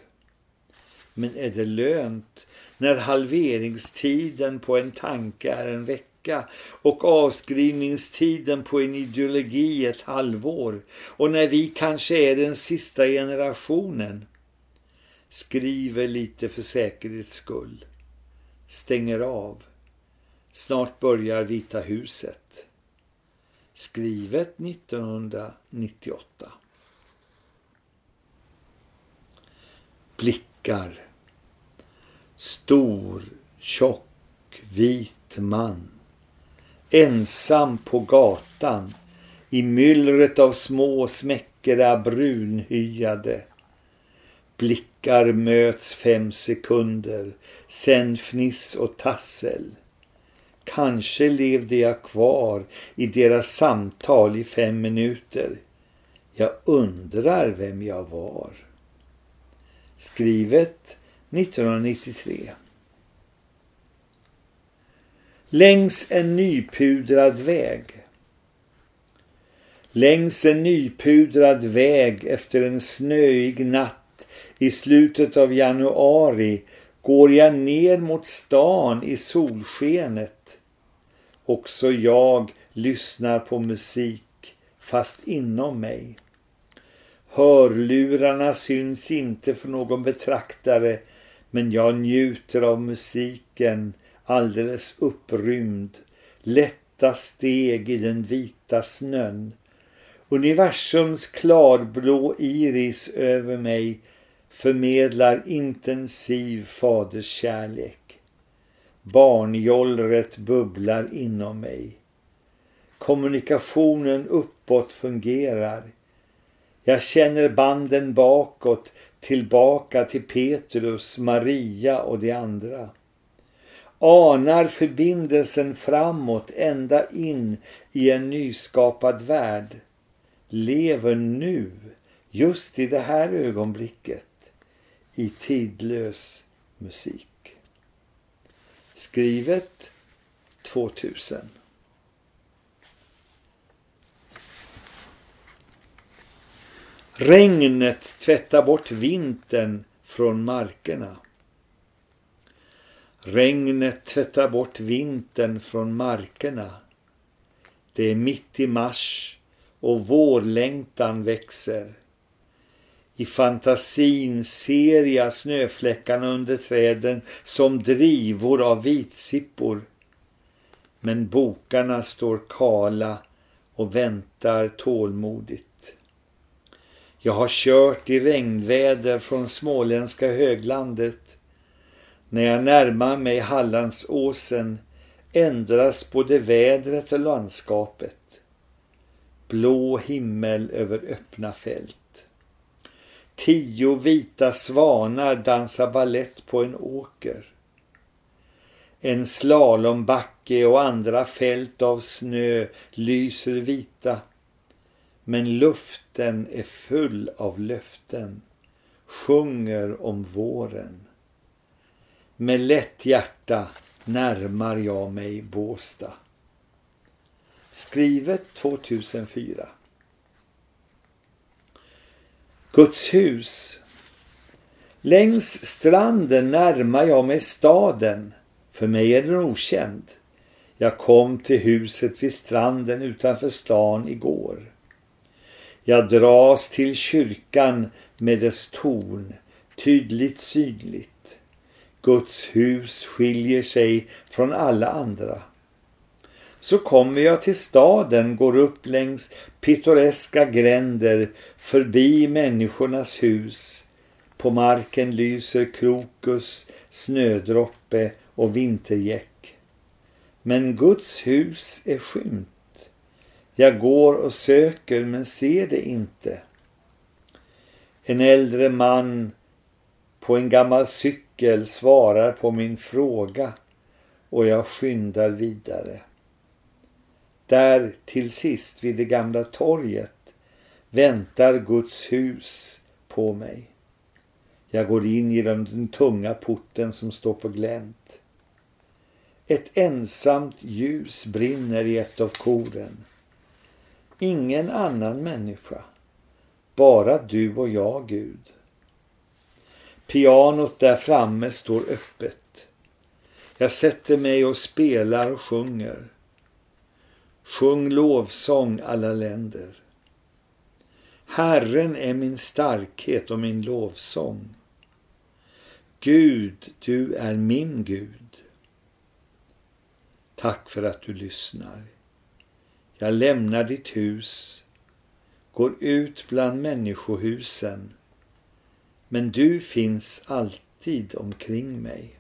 Men är det lönt när halveringstiden på en tanke är en vecka och avskrivningstiden på en ideologi ett halvår och när vi kanske är den sista generationen skriver lite för säkerhets skull. Stänger av. Snart börjar Vita huset. Skrivet 1998 blickar. Stor, tjock, vit man. Ensam på gatan i myllret av små smäckra brunhyade. Blickar möts fem sekunder, sen fniss och tassel. Kanske levde jag kvar i deras samtal i fem minuter. Jag undrar vem jag var. Skrivet 1993 längs en nypudrad väg. Längs en nypudrad väg efter en snöig natt i slutet av januari går jag ner mot stan i solskenet. Också jag lyssnar på musik fast inom mig. Hörlurarna syns inte för någon betraktare men jag njuter av musiken alldeles upprymd. Lätta steg i den vita snön. Universums klarblå iris över mig förmedlar intensiv faderskärlek. Barnjollret bubblar inom mig. Kommunikationen uppåt fungerar. Jag känner banden bakåt, tillbaka till Petrus, Maria och de andra. Anar förbindelsen framåt ända in i en nyskapad värld. Lever nu, just i det här ögonblicket, i tidlös musik. Skrivet 2000. Regnet tvättar bort vintern från markerna. Regnet tvättar bort vintern från markerna. Det är mitt i mars och vårlängtan växer. I fantasin ser jag snöfläckarna under träden som drivor av vitsippor. Men bokarna står kala och väntar tålmodigt. Jag har kört i regnväder från småländska höglandet. När jag närmar mig Hallandsåsen ändras både vädret och landskapet. Blå himmel över öppna fält. Tio vita svanar dansar ballett på en åker. En slalombacke och andra fält av snö lyser vita men luften är full av löften, sjunger om våren. Med lätt hjärta närmar jag mig Båsta. Skrivet 2004. Guds hus. Längs stranden närmar jag mig staden. För mig är den okänd. Jag kom till huset vid stranden utanför stan igår. Jag dras till kyrkan med dess torn, tydligt synligt. Guds hus skiljer sig från alla andra. Så kommer jag till staden, går upp längs pittoreska gränder, förbi människornas hus. På marken lyser krokus, snödroppe och vintergäck. Men Guds hus är skymt. Jag går och söker men ser det inte. En äldre man på en gammal cykel svarar på min fråga och jag skyndar vidare. Där till sist vid det gamla torget väntar Guds hus på mig. Jag går in genom den tunga porten som står på glänt. Ett ensamt ljus brinner i ett av koren. Ingen annan människa. Bara du och jag, Gud. Pianot där framme står öppet. Jag sätter mig och spelar och sjunger. Sjung lovsång alla länder. Herren är min starkhet och min lovsång. Gud, du är min Gud. Tack för att du lyssnar. Jag lämnar ditt hus, går ut bland människohusen, men du finns alltid omkring mig.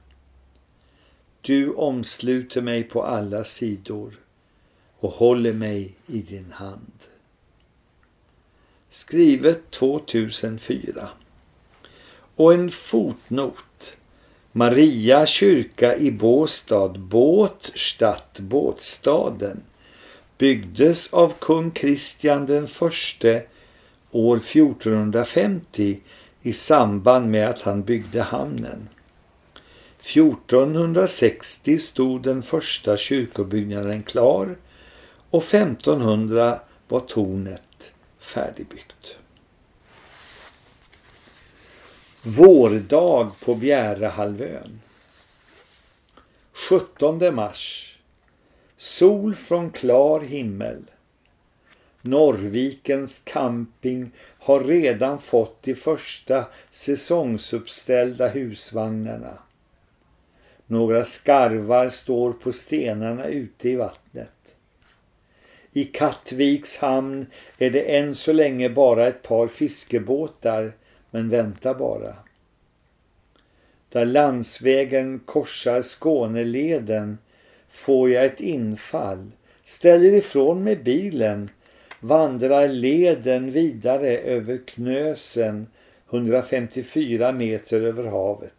Du omsluter mig på alla sidor och håller mig i din hand. Skrivet 2004. Och en fotnot. Maria kyrka i Båstad, Båtstadt, båtstaden byggdes av kung Kristian den förste år 1450 i samband med att han byggde hamnen. 1460 stod den första kyrkobyggnaden klar och 1500 var tornet färdigbyggt. Vårdag på Bjärehalvön 17 mars Sol från klar himmel. Norrvikens camping har redan fått de första säsongsuppställda husvagnarna. Några skarvar står på stenarna ute i vattnet. I Kattviks hamn är det än så länge bara ett par fiskebåtar, men vänta bara. Där landsvägen korsar Skåneleden får jag ett infall, ställer ifrån mig bilen, vandrar leden vidare över Knösen 154 meter över havet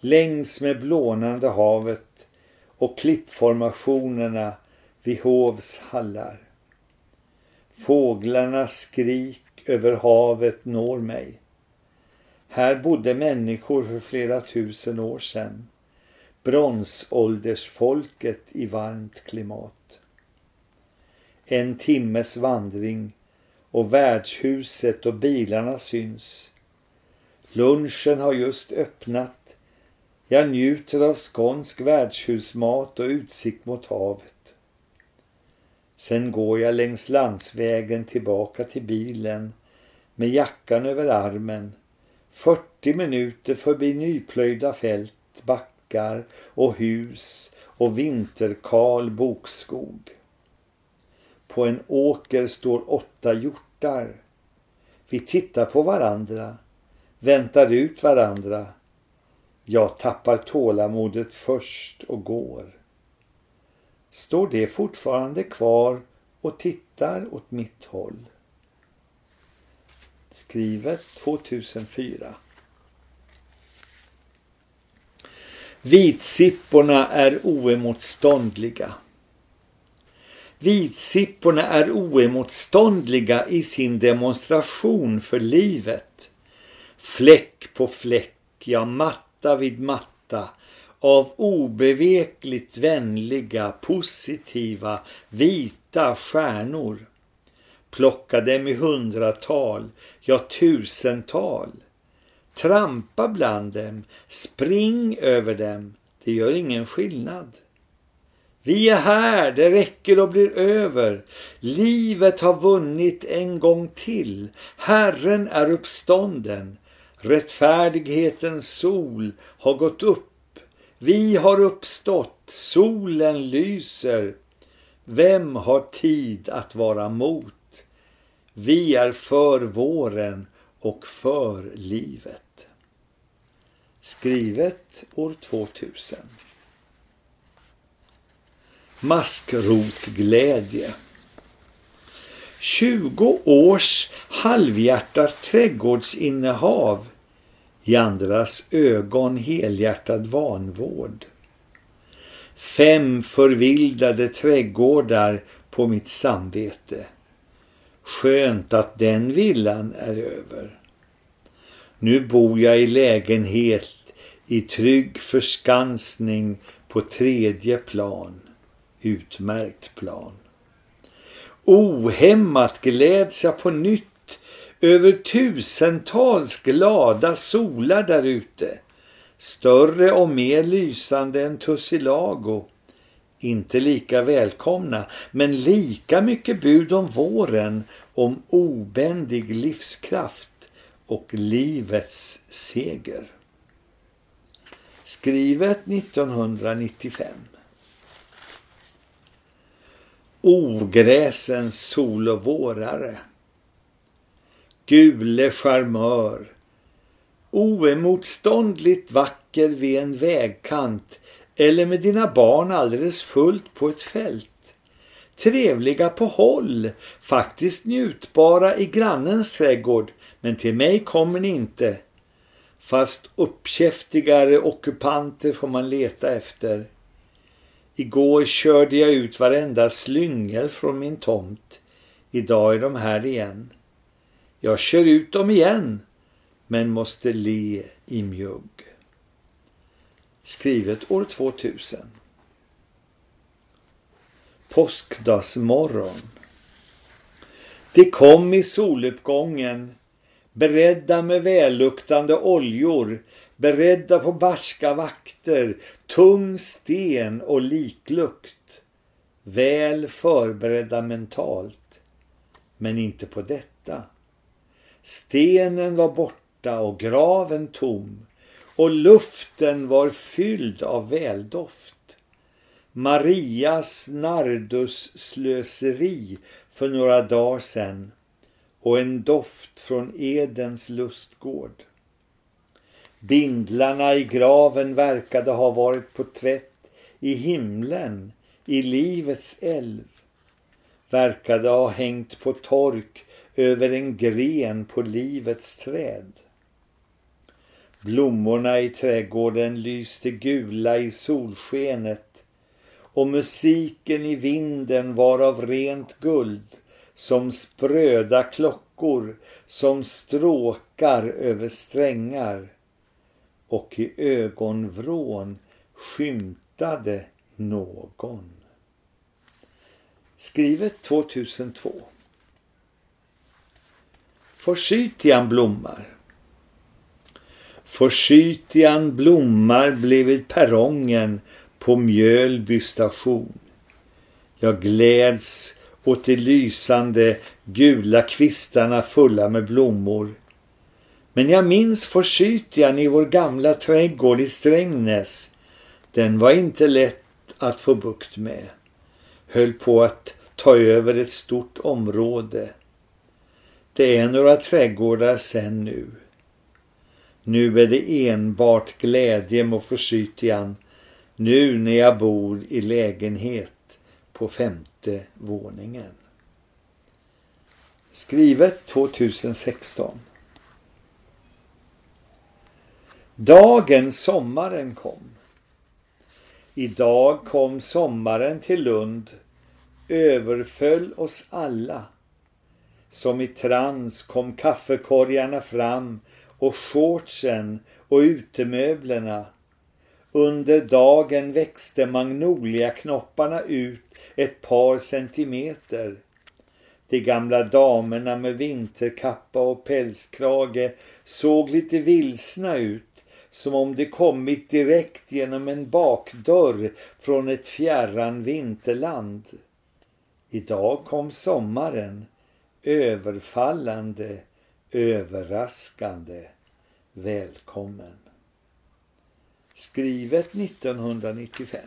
längs med blånande havet och klippformationerna vid Hovs hallar. Fåglarnas skrik över havet når mig. Här bodde människor för flera tusen år sedan. Bronsåldersfolket i varmt klimat. En timmes vandring och värdshuset och bilarna syns. Lunchen har just öppnat jag njuter av skånsk värdshusmat och utsikt mot havet. Sen går jag längs landsvägen tillbaka till bilen med jackan över armen. 40 minuter förbi nyplöjda fält, backar och hus och vinterkal bokskog. På en åker står åtta hjortar. Vi tittar på varandra, väntar ut varandra jag tappar tålamodet först och går. Står det fortfarande kvar och tittar åt mitt håll. Skrivet 2004. Vitsipporna är oemotståndliga. Vitsipporna är oemotståndliga i sin demonstration för livet. Fläck på fläck, ja matta vid matta av obevekligt vänliga, positiva, vita stjärnor. Plocka dem i hundratal, ja tusental. Trampa bland dem, spring över dem, det gör ingen skillnad. Vi är här, det räcker och blir över. Livet har vunnit en gång till. Herren är uppstånden. Rättfärdighetens sol har gått upp. Vi har uppstått. Solen lyser. Vem har tid att vara mot? Vi är för våren och för livet. Skrivet år 2000. Maskrosglädje. 20 års halvhjärtat trädgårdsinnehav i andras ögon helhjärtad vanvård. Fem förvildade trädgårdar på mitt samvete. Skönt att den villan är över. Nu bor jag i lägenhet i trygg förskansning på tredje plan. Utmärkt plan. Ohämmat gläds jag på nytt över tusentals glada solar där ute. Större och mer lysande än Tussilago. Inte lika välkomna, men lika mycket bud om våren, om obändig livskraft och livets seger. Skrivet 1995 Ogräsens sol och vårare. Gule charmör. Oemotståndligt vacker vid en vägkant eller med dina barn alldeles fullt på ett fält. Trevliga på håll, faktiskt njutbara i grannens trädgård, men till mig kommer ni inte. Fast uppkäftigare ockupanter får man leta efter. Igår körde jag ut varenda slyngel från min tomt. Idag är de här igen. Jag kör ut dem igen, men måste le i mjugg. Skrivet år 2000. Påskdagsmorgon. Det kom i soluppgången, beredda med välluktande oljor, beredda på barska vakter, tung sten och liklukt. Väl förberedda mentalt. men inte på detta. Stenen var borta och graven tom och luften var fylld av väldoft. Marias nardus slöseri för några dagar sedan och en doft från Edens lustgård. Bindlarna i graven verkade ha varit på tvätt i himlen, i livets älv. Verkade ha hängt på tork över en gren på livets träd. Blommorna i trädgården lyste gula i solskenet och musiken i vinden var av rent guld som spröda klockor som stråkar över strängar och i ögonvrån skymtade någon. Skrivet 2002 Forsytian blommar Forsytian blommar blivit perrongen på Mjölby station. Jag gläds åt de lysande gula kvistarna fulla med blommor. Men jag minns forsytian i vår gamla trädgård i Strängnäs. Den var inte lätt att få bukt med. Höll på att ta över ett stort område. Det är några trädgårdar sen nu. Nu är det enbart glädje och försytian, nu när jag bor i lägenhet på femte våningen. Skrivet 2016. Dagen sommaren kom. Idag kom sommaren till Lund, överföll oss alla. Som i trans kom kaffekorgarna fram och shortsen och utemöblerna under dagen växte magnoliaknopparna ut ett par centimeter. De gamla damerna med vinterkappa och pälskrage såg lite vilsna ut, som om de kommit direkt genom en bakdörr från ett fjärran vinterland. Idag kom sommaren, överfallande, överraskande, välkommen skrivet 1995.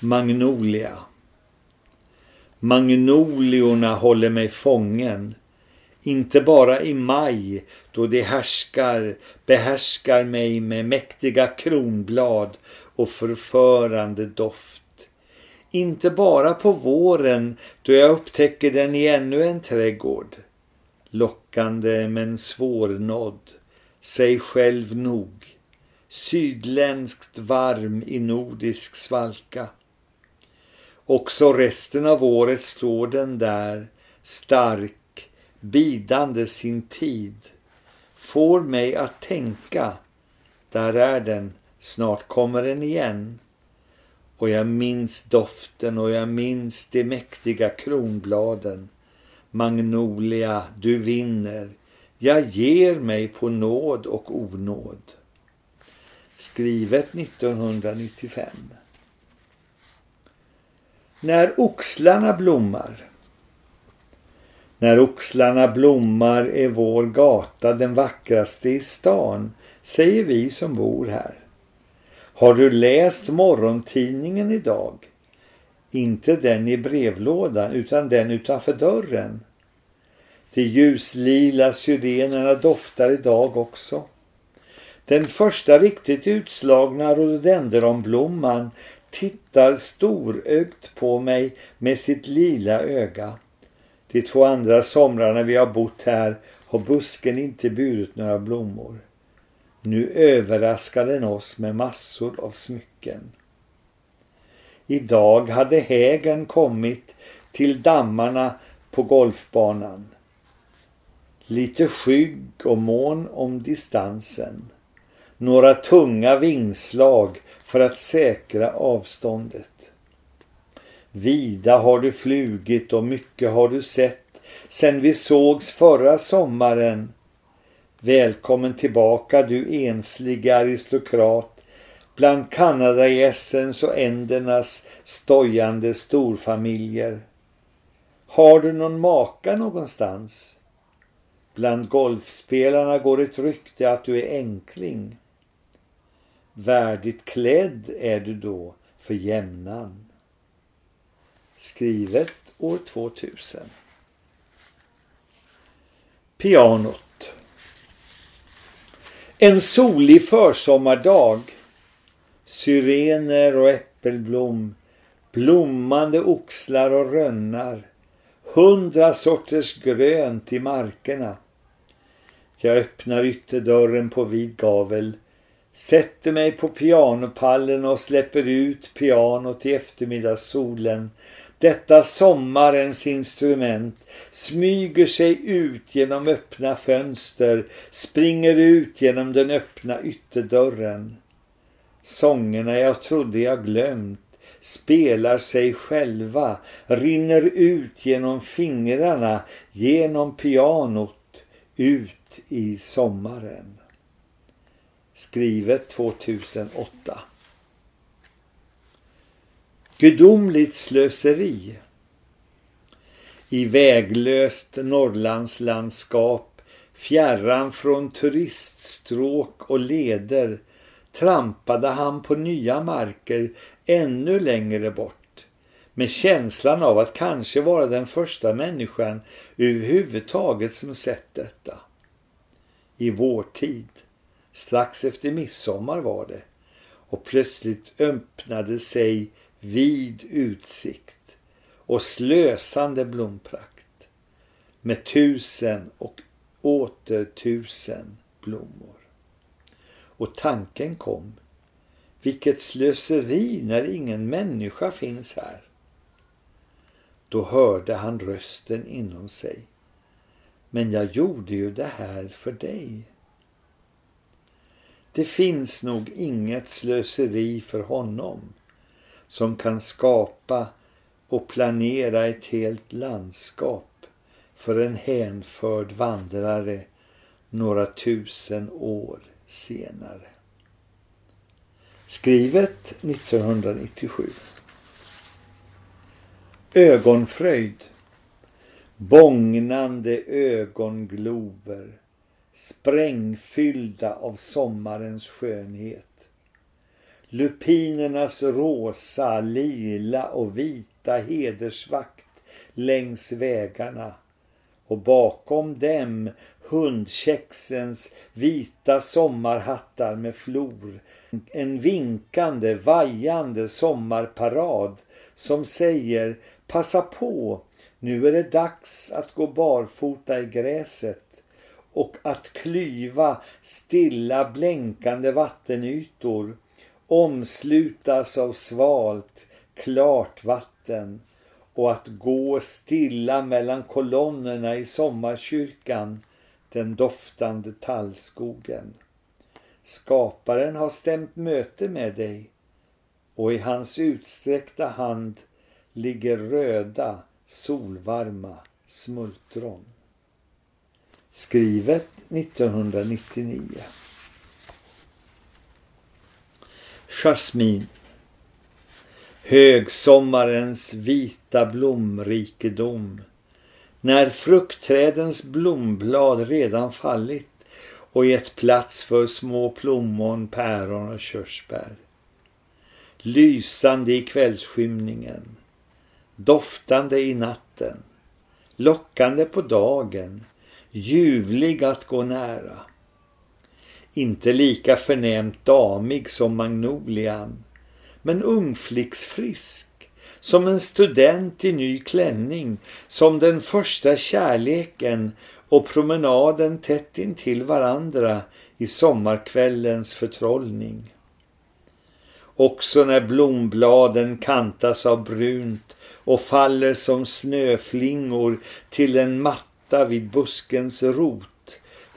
Magnolia Magnoliorna håller mig fången, inte bara i maj då de härskar, behärskar mig med mäktiga kronblad och förförande doft. Inte bara på våren då jag upptäcker den i ännu en trädgård, lockande men svårnådd sig själv nog, sydländskt varm i nordisk svalka. Också resten av året står den där, stark, bidande sin tid, får mig att tänka, där är den, snart kommer den igen. Och jag minns doften och jag minns de mäktiga kronbladen. Magnolia, du vinner, jag ger mig på nåd och onåd. Skrivet 1995. När oxlarna blommar. När oxlarna blommar är vår gata den vackraste i stan, säger vi som bor här. Har du läst morgontidningen idag? Inte den i brevlådan utan den utanför dörren. De ljuslila syrenerna doftar idag också. Den första riktigt utslagna rhododendronblomman tittar storögt på mig med sitt lila öga. De två andra somrarna vi har bott här har busken inte burit några blommor. Nu överraskar den oss med massor av smycken. Idag hade hägen kommit till dammarna på golfbanan lite skygg och mån om distansen. Några tunga vingslag för att säkra avståndet. Vida har du flugit och mycket har du sett sen vi sågs förra sommaren. Välkommen tillbaka du ensliga aristokrat bland kanadagässens och ändernas stojande storfamiljer. Har du någon maka någonstans? Bland golfspelarna går ett rykte att du är enkling. Värdigt klädd är du då för jämnan. Skrivet år 2000. Pianot. En solig försommardag. Syrener och äppelblom. Blommande oxlar och rönnar. Hundra sorters grönt i markerna. Jag öppnar ytterdörren på vid gavel. Sätter mig på pianopallen och släpper ut pianot i eftermiddagssolen detta sommarens instrument smyger sig ut genom öppna fönster, springer ut genom den öppna ytterdörren. Sångerna jag trodde jag glömt spelar sig själva, rinner ut genom fingrarna, genom pianot, ut i sommaren. Skrivet 2008 Gudomligt slöseri. I väglöst Norrlandslandskap, fjärran från turiststråk och leder, trampade han på nya marker ännu längre bort. Med känslan av att kanske vara den första människan överhuvudtaget som sett detta. I vår tid, strax efter midsommar var det, och plötsligt öppnade sig vid utsikt och slösande blomprakt med tusen och åter tusen blommor. Och tanken kom, vilket slöseri när ingen människa finns här. Då hörde han rösten inom sig. Men jag gjorde ju det här för dig. Det finns nog inget slöseri för honom som kan skapa och planera ett helt landskap för en hänförd vandrare några tusen år senare. Skrivet 1997. Ögonfröjd. Bångnande ögonglober sprängfyllda av sommarens skönhet lupinernas rosa, lila och vita hedersvakt längs vägarna och bakom dem hundkäxens vita sommarhattar med flor. En vinkande, vajande sommarparad som säger passa på, nu är det dags att gå barfota i gräset och att klyva stilla blänkande vattenytor omslutas av svalt, klart vatten och att gå stilla mellan kolonnerna i sommarkyrkan, den doftande tallskogen. Skaparen har stämt möte med dig och i hans utsträckta hand ligger röda, solvarma smultron. Skrivet 1999 jasmin. Högsommarens vita blomrikedom. När fruktträdens blomblad redan fallit och gett plats för små plommon, päron och körsbär. Lysande i kvällsskymningen. Doftande i natten. Lockande på dagen. Ljuvlig att gå nära inte lika förnämt damig som magnolian, men ungflicksfrisk, som en student i ny klänning, som den första kärleken och promenaden tätt intill varandra i sommarkvällens förtrollning. Också när blombladen kantas av brunt och faller som snöflingor till en matta vid buskens rot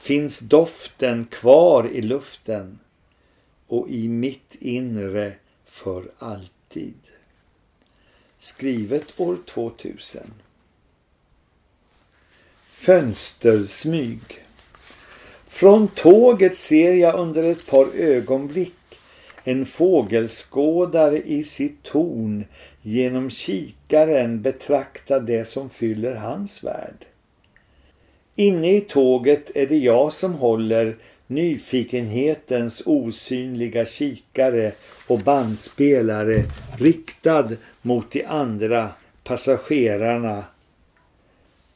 finns doften kvar i luften och i mitt inre för alltid. Skrivet år 2000. Fönstersmyg. Från tåget ser jag under ett par ögonblick en fågelskådare i sitt torn genom kikaren betrakta det som fyller hans värld. Inne i tåget är det jag som håller nyfikenhetens osynliga kikare och bandspelare riktad mot de andra passagerarna.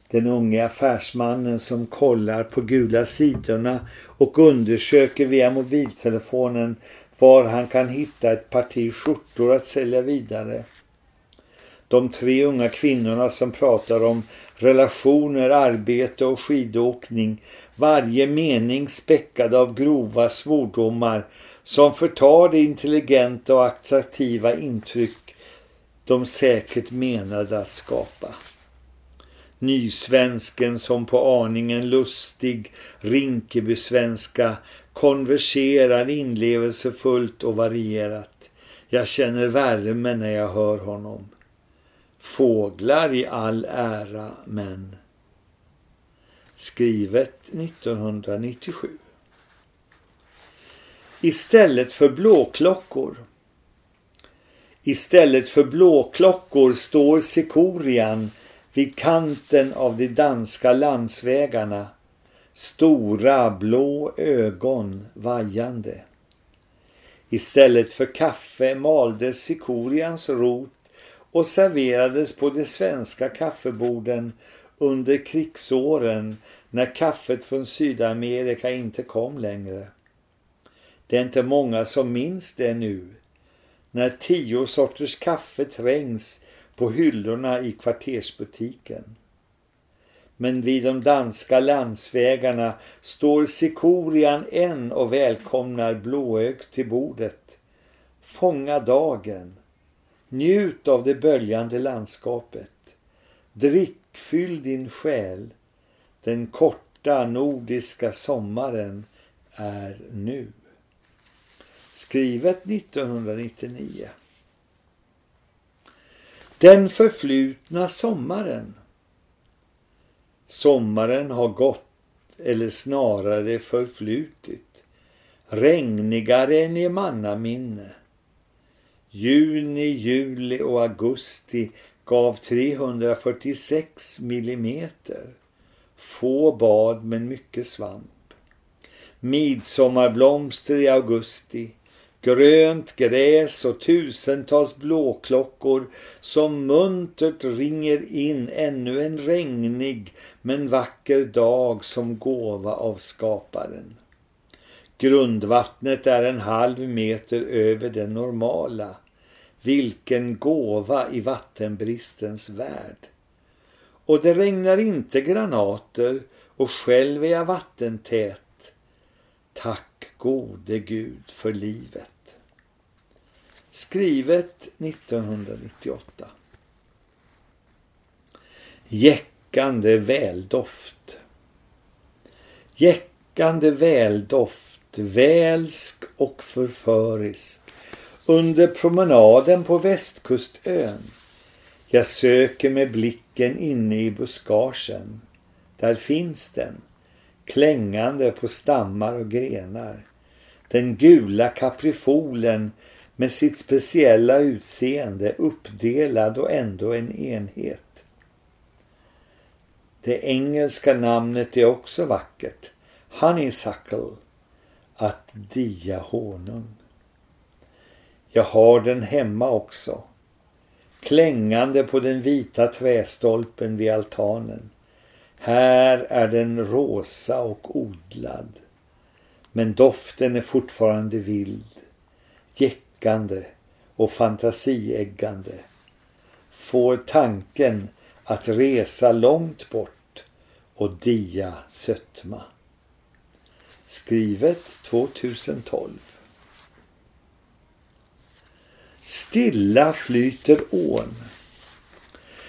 Den unge affärsmannen som kollar på gula sidorna och undersöker via mobiltelefonen var han kan hitta ett parti skjortor att sälja vidare. De tre unga kvinnorna som pratar om relationer, arbete och skidåkning. Varje mening späckad av grova svordomar som förtar det intelligenta och attraktiva intryck de säkert menade att skapa. Nysvensken som på aningen lustig rinkebysvenska konverserar inlevelsefullt och varierat. Jag känner värme när jag hör honom. Fåglar i all ära, men skrivet 1997. Istället för blåklockor Istället för blåklockor står Sikorian vid kanten av de danska landsvägarna. Stora blå ögon vajande. Istället för kaffe maldes Sikorians rot och serverades på de svenska kaffeborden under krigsåren när kaffet från Sydamerika inte kom längre. Det är inte många som minns det nu, när tio sorters kaffe trängs på hyllorna i kvartersbutiken. Men vid de danska landsvägarna står Sikorian än och välkomnar blåögt till bordet. Fånga dagen Njut av det böljande landskapet. Drick, fyll din själ. Den korta nordiska sommaren är nu. Skrivet 1999. Den förflutna sommaren. Sommaren har gått, eller snarare förflutit. Regnigare än i mannaminne. Juni, juli och augusti gav 346 millimeter. Få bad men mycket svamp. Midsommarblomster i augusti. Grönt gräs och tusentals blåklockor som muntert ringer in ännu en regnig men vacker dag som gåva av skaparen. Grundvattnet är en halv meter över det normala vilken gåva i vattenbristens värld. Och det regnar inte granater och själv är jag vattentät. Tack gode Gud för livet. Skrivet 1998. Jäckande väldoft. Jäckande väldoft, välsk och förförisk under promenaden på västkustön. Jag söker med blicken inne i buskagen. Där finns den, klängande på stammar och grenar. Den gula kaprifolen med sitt speciella utseende uppdelad och ändå en enhet. Det engelska namnet är också vackert. Honeysuckle, att dia honung. Jag har den hemma också. Klängande på den vita trästolpen vid altanen. Här är den rosa och odlad. Men doften är fortfarande vild, jäckande och fantasieggande. Får tanken att resa långt bort och dia sötma. Skrivet 2012 Stilla flyter ån.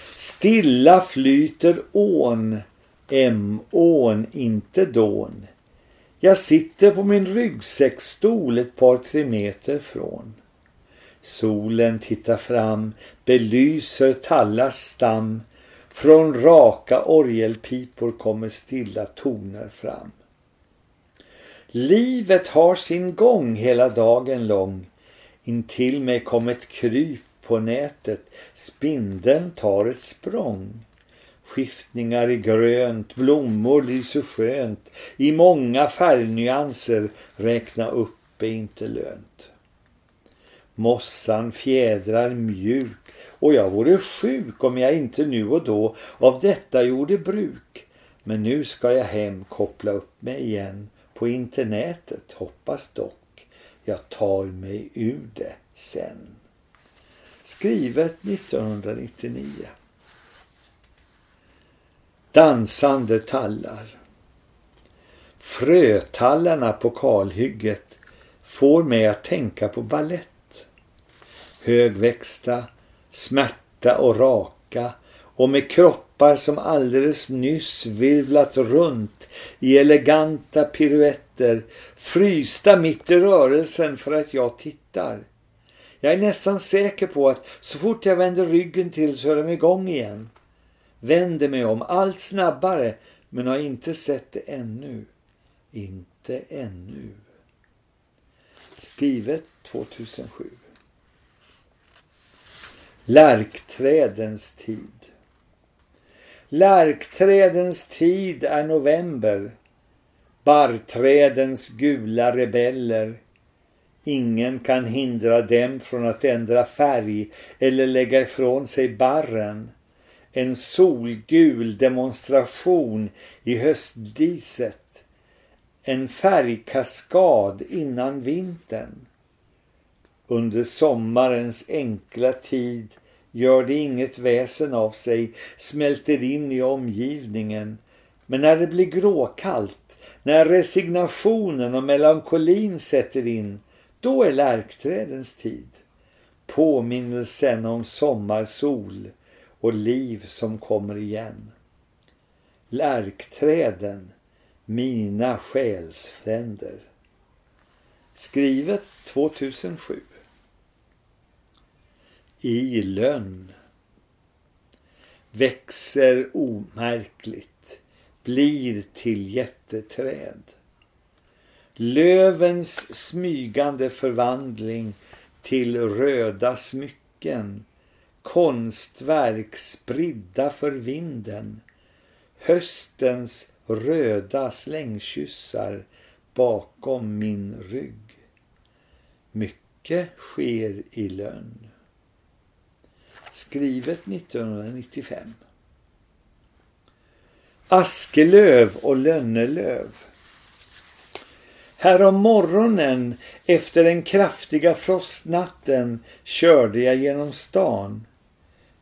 Stilla flyter ån, M-ån, inte dån. Jag sitter på min ryggsäckstol ett par tre meter från. Solen tittar fram, belyser tallars stam. Från raka orgelpipor kommer stilla toner fram. Livet har sin gång hela dagen lång Intill mig kom ett kryp på nätet, spindeln tar ett språng. Skiftningar i grönt, blommor lyser skönt, i många färgnyanser räkna upp är inte lönt. Mossan fjädrar mjuk och jag vore sjuk om jag inte nu och då av detta gjorde bruk. Men nu ska jag hem koppla upp mig igen på internetet, hoppas dock jag tar mig ur det sen. Skrivet 1999. Dansande tallar. Frötallarna på kalhygget får mig att tänka på ballett. Högväxta, smärta och raka och med kroppar som alldeles nyss virvlat runt i eleganta piruetter, frysta mitt i rörelsen för att jag tittar. Jag är nästan säker på att så fort jag vänder ryggen till så är de igång igen. Vänder mig om allt snabbare men har inte sett det ännu. Inte ännu. Skrivet 2007. Lärkträdens tid. Lärkträdens tid är november. Barrträdens gula rebeller. Ingen kan hindra dem från att ändra färg eller lägga ifrån sig barren. En solgul demonstration i höstdiset. En färgkaskad innan vintern. Under sommarens enkla tid gör det inget väsen av sig, smälter in i omgivningen. Men när det blir gråkallt, när resignationen och melankolin sätter in, då är lärkträdens tid. Påminnelsen om sommarsol och liv som kommer igen. Lärkträden, mina själsfränder. Skrivet 2007 i lönn. Växer omärkligt, blir till jätteträd. Lövens smygande förvandling till röda smycken, konstverk spridda för vinden, höstens röda slängkyssar bakom min rygg. Mycket sker i lönn skrivet 1995. Askelöv och lönnelöv. Här om morgonen efter den kraftiga frostnatten körde jag genom stan.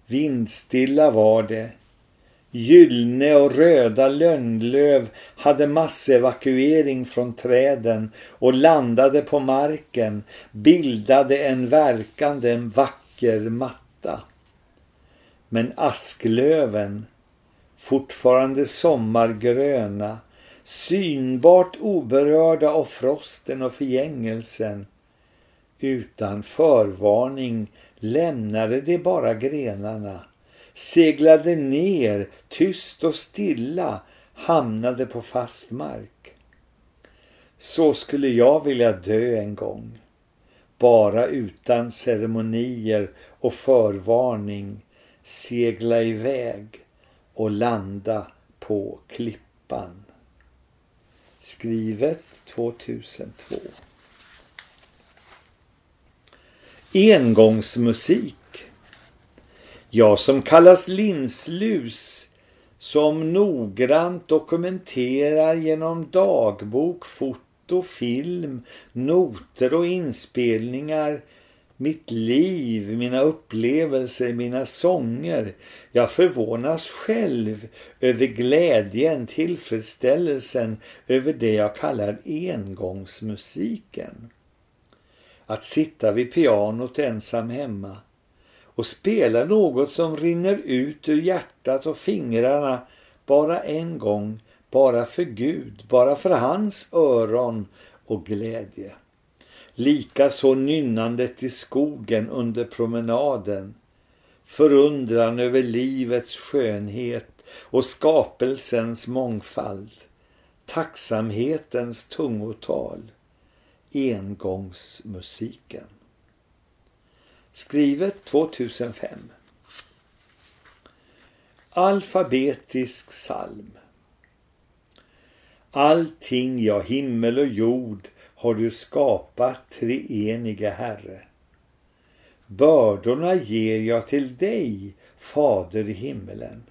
Vindstilla var det. Gyllne och röda lönnlöv hade massevakuering från träden och landade på marken, bildade en verkande, en vacker matta. Men asklöven, fortfarande sommargröna, synbart oberörda av frosten och förgängelsen, utan förvarning lämnade de bara grenarna, seglade ner tyst och stilla, hamnade på fast mark. Så skulle jag vilja dö en gång, bara utan ceremonier och förvarning, segla iväg och landa på klippan. Skrivet 2002. Engångsmusik. Jag som kallas linslus som noggrant dokumenterar genom dagbok, foto, film, noter och inspelningar mitt liv, mina upplevelser, mina sånger. Jag förvånas själv över glädjen, tillfredsställelsen över det jag kallar engångsmusiken. Att sitta vid pianot ensam hemma och spela något som rinner ut ur hjärtat och fingrarna bara en gång, bara för Gud, bara för hans öron och glädje. Likaså nynnandet i skogen under promenaden. Förundran över livets skönhet och skapelsens mångfald. Tacksamhetens tungotal. Engångsmusiken. Skrivet 2005. Alfabetisk psalm. Allting, ja himmel och jord, har du skapat, treenige Herre. Bördorna ger jag till dig, Fader i himmelen.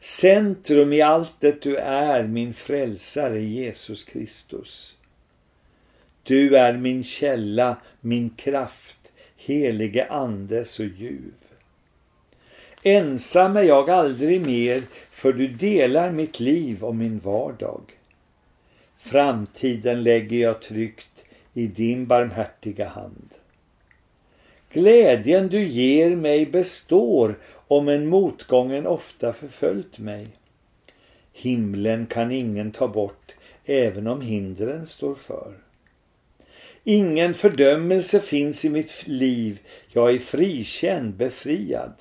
Centrum i allt det du är, min frälsare Jesus Kristus. Du är min källa, min kraft, helige Andes och ljuv. Ensam är jag aldrig mer, för du delar mitt liv och min vardag. Framtiden lägger jag tryggt i din barmhärtiga hand. Glädjen du ger mig består om en motgången ofta förföljt mig. Himlen kan ingen ta bort även om hindren står för. Ingen fördömelse finns i mitt liv, jag är frikänd, befriad.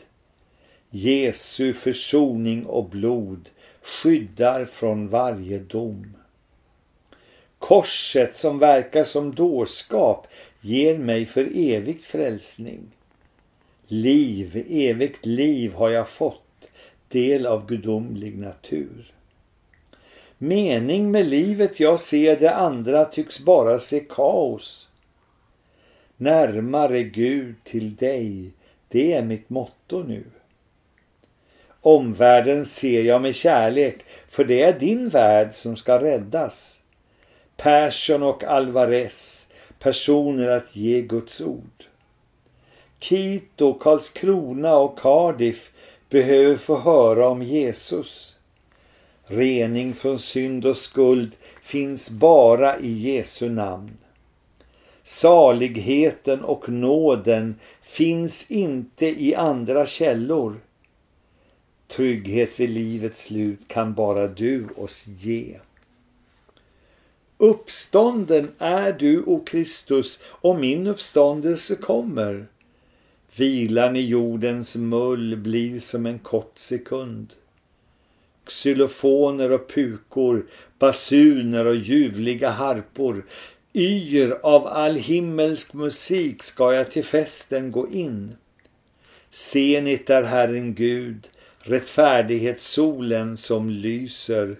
Jesu försoning och blod skyddar från varje dom. Korset som verkar som dårskap ger mig för evigt frälsning. Liv, evigt liv har jag fått, del av gudomlig natur. Mening med livet jag ser det andra tycks bara se kaos. Närmare Gud till dig, det är mitt motto nu. Omvärlden ser jag med kärlek, för det är din värld som ska räddas. Persson och Alvarez, personer att ge Guds ord. Quito, Karlskrona och Cardiff behöver få höra om Jesus. Rening från synd och skuld finns bara i Jesu namn. Saligheten och nåden finns inte i andra källor. Trygghet vid livets slut kan bara du oss ge. Uppstånden är du, o Kristus, och min uppståndelse kommer. Vilan i jordens mull blir som en kort sekund. Xylofoner och pukor, basuner och ljuvliga harpor. Yr av all himmelsk musik ska jag till festen gå in. Senit är Herren Gud, rättfärdighetssolen som lyser.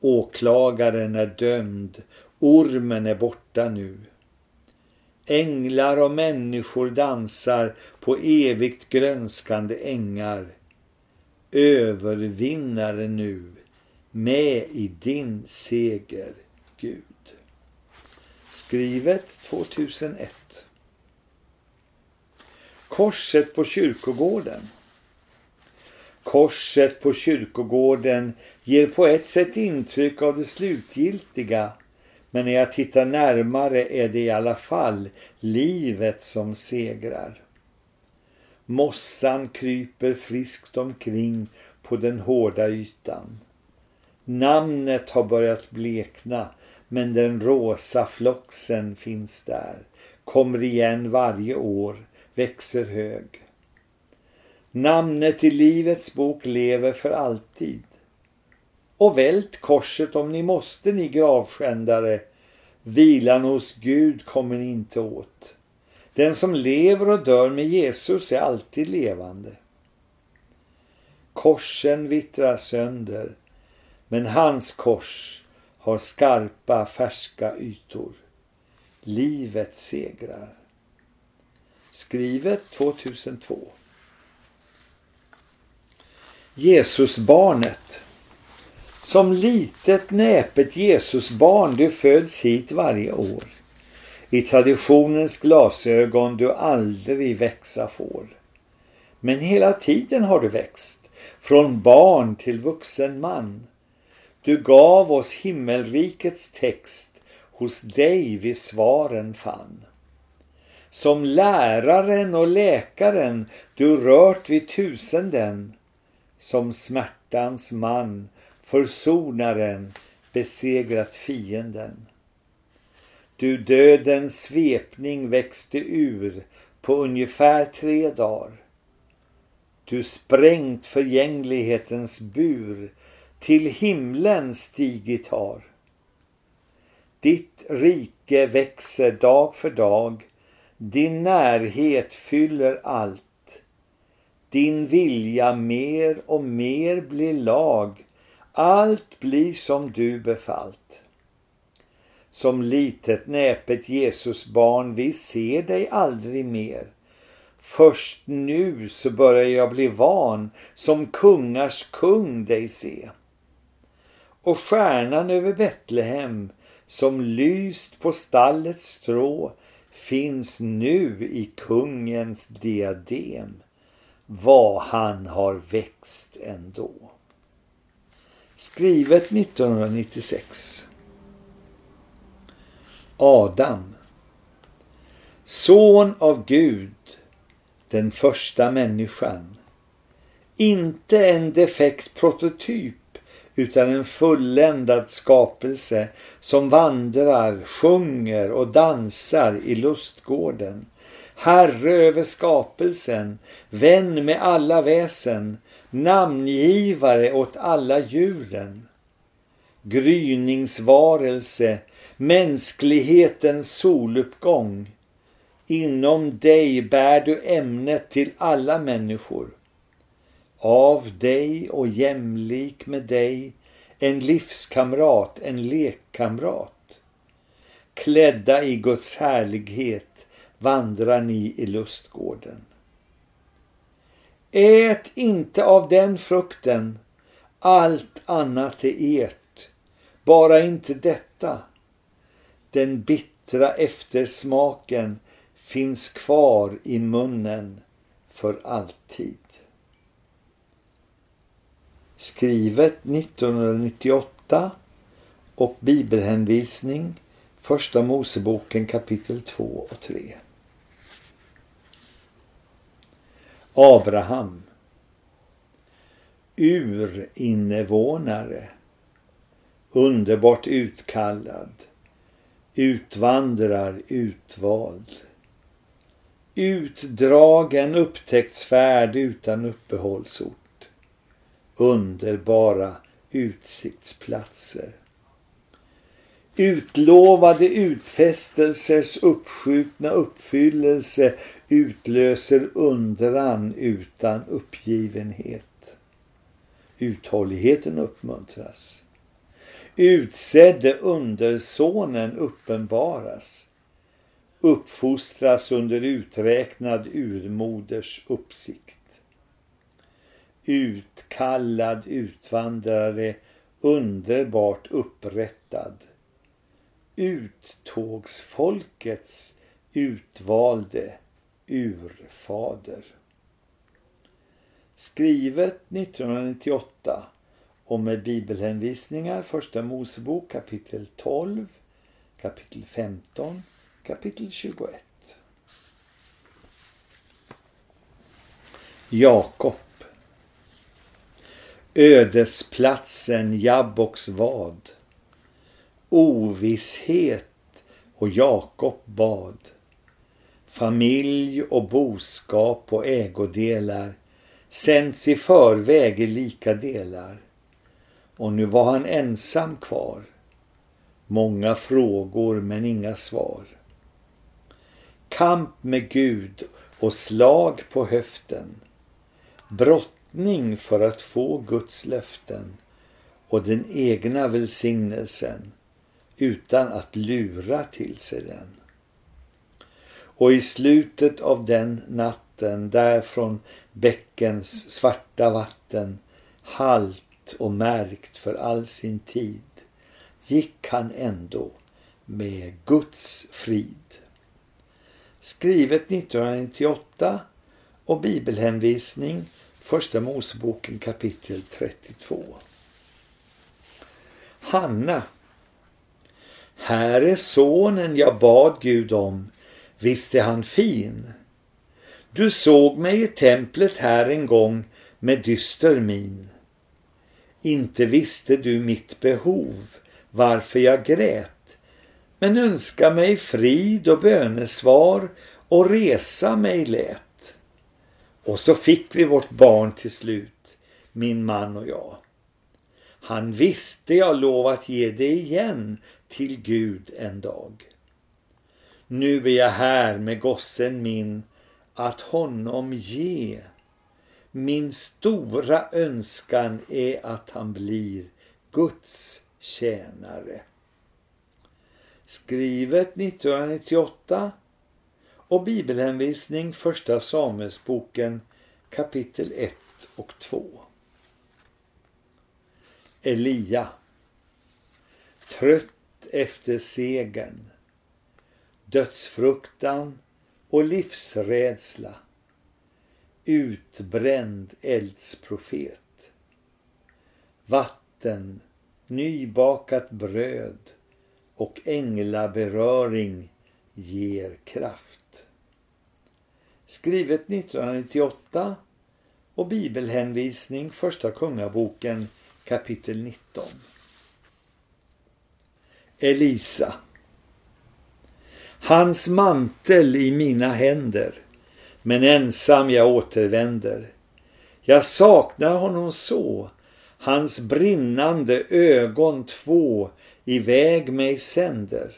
Åklagaren är dömd, ormen är borta nu. Änglar och människor dansar på evigt grönskande ängar. Övervinnare nu, med i din seger, Gud. Skrivet 2001. Korset på kyrkogården. Korset på kyrkogården ger på ett sätt intryck av det slutgiltiga men när jag tittar närmare är det i alla fall livet som segrar. Mossan kryper friskt omkring på den hårda ytan. Namnet har börjat blekna men den rosa floxen finns där, kommer igen varje år, växer hög. Namnet i livets bok lever för alltid. Och vält korset om ni måste, ni gravskändare. Vilan hos Gud kommer ni inte åt. Den som lever och dör med Jesus är alltid levande. Korsen vittrar sönder, men hans kors har skarpa, färska ytor. Livet segrar. Skrivet 2002. Jesusbarnet som litet näpet Jesusbarn du föds hit varje år. I traditionens glasögon du aldrig växa får. Men hela tiden har du växt, från barn till vuxen man. Du gav oss himmelrikets text, hos dig vi svaren fann. Som läraren och läkaren du rört vid tusenden, som smärtans man försonaren besegrat fienden. Du dödens svepning växte ur på ungefär tre dagar. Du sprängt förgänglighetens bur till himlen stigit har. Ditt rike växer dag för dag Din närhet fyller allt. Din vilja mer och mer blir lag. Allt blir som du befallt. Som litet näpet Jesus barn, vi ser dig aldrig mer. Först nu så börjar jag bli van som kungars kung dig se. Och stjärnan över Betlehem som lyst på stallets strå finns nu i kungens diadem. Vad han har växt ändå. Skrivet 1996. Adam. Son av Gud, den första människan. Inte en defekt prototyp utan en fulländad skapelse som vandrar, sjunger och dansar i lustgården. Herre över skapelsen, vän med alla väsen, namngivare åt alla djuren. Gryningsvarelse, mänsklighetens soluppgång. Inom dig bär du ämnet till alla människor. Av dig och jämlik med dig, en livskamrat, en lekkamrat. Klädda i Guds härlighet vandrar ni i lustgården. Ät inte av den frukten, allt annat är ert, bara inte detta. Den bittra eftersmaken finns kvar i munnen för alltid. Skrivet 1998 och bibelhänvisning Första Moseboken kapitel 2 och 3. Abraham. Urinnevånare Underbart utkallad. Utvandrar utvald. Utdragen upptäcktsfärd utan uppehållsort. Underbara utsiktsplatser. Utlovade utfästelsers uppskjutna uppfyllelse utlöser undran utan uppgivenhet. Uthålligheten uppmuntras. Utsedde undersonen uppenbaras. Uppfostras under uträknad urmoders uppsikt. Utkallad utvandrare underbart upprättad uttågsfolkets utvalde urfader. Skrivet 1998 och med bibelhänvisningar första Mosebok kapitel 12, kapitel 15, kapitel 21. Jakob Ödesplatsen Jabboks vad ovisshet och Jakob bad. Familj och boskap och ägodelar sänds i förväg i lika delar. Och nu var han ensam kvar. Många frågor men inga svar. Kamp med Gud och slag på höften. Brottning för att få Guds löften och den egna välsignelsen utan att lura till sig den. Och i slutet av den natten, där från bäckens svarta vatten, halt och märkt för all sin tid, gick han ändå med Guds frid. Skrivet 1998 och bibelhänvisning Första Moseboken kapitel 32. Hanna här är sonen jag bad Gud om, visst är han fin. Du såg mig i templet här en gång med dyster min. Inte visste du mitt behov, varför jag grät, men önska mig frid och bönesvar och resa mig lät. Och så fick vi vårt barn till slut, min man och jag. Han visste jag lovat ge det igen till Gud en dag. Nu är jag här med gossen min att honom ge. Min stora önskan är att han blir Guds tjänare. Skrivet 1998 och bibelhänvisning första Samuelsboken kapitel 1 och 2. Elia Trött efter segern Dödsfruktan och livsrädsla Utbränd eldsprofet Vatten, nybakat bröd och änglaberöring ger kraft. Skrivet 1998 och bibelhänvisning Första Kungaboken kapitel 19. Elisa Hans mantel i mina händer men ensam jag återvänder. Jag saknar honom så, hans brinnande ögon två iväg mig sänder.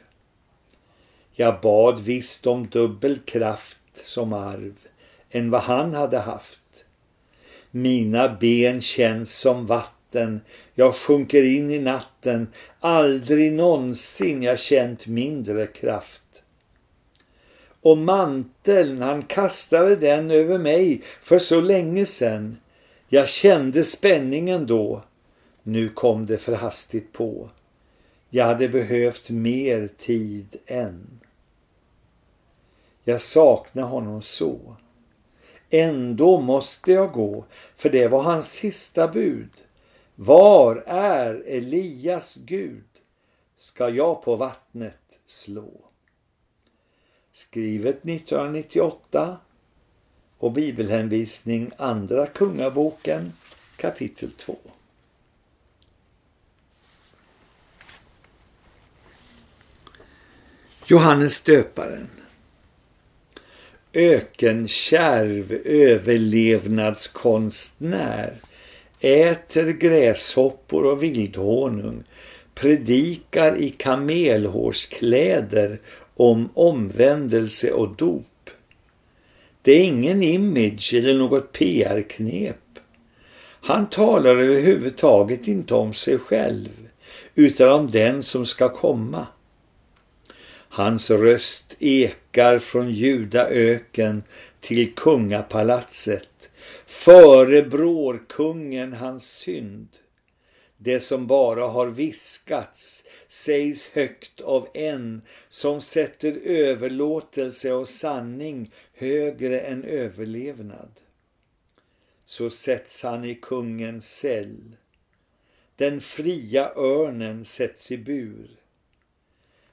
Jag bad visst om dubbel kraft som arv än vad han hade haft. Mina ben känns som vatten, jag sjunker in i natten, aldrig någonsin jag känt mindre kraft. Och manteln, han kastade den över mig för så länge sedan. Jag kände spänningen då. Nu kom det för hastigt på. Jag hade behövt mer tid än. Jag saknar honom så. Ändå måste jag gå, för det var hans sista bud. Var är Elias Gud? Ska jag på vattnet slå? Skrivet 1998 och bibelhänvisning Andra Kungaboken kapitel 2. Johannes döparen Ökenkärv överlevnadskonstnär äter gräshoppor och vildhonung predikar i kamelhårskläder om omvändelse och dop. Det är ingen image eller något PR-knep. Han talar överhuvudtaget inte om sig själv utan om den som ska komma. Hans röst ekar från judaöken till kungapalatset. Förebrår kungen hans synd. Det som bara har viskats sägs högt av en som sätter överlåtelse och sanning högre än överlevnad. Så sätts han i kungens cell. Den fria örnen sätts i bur.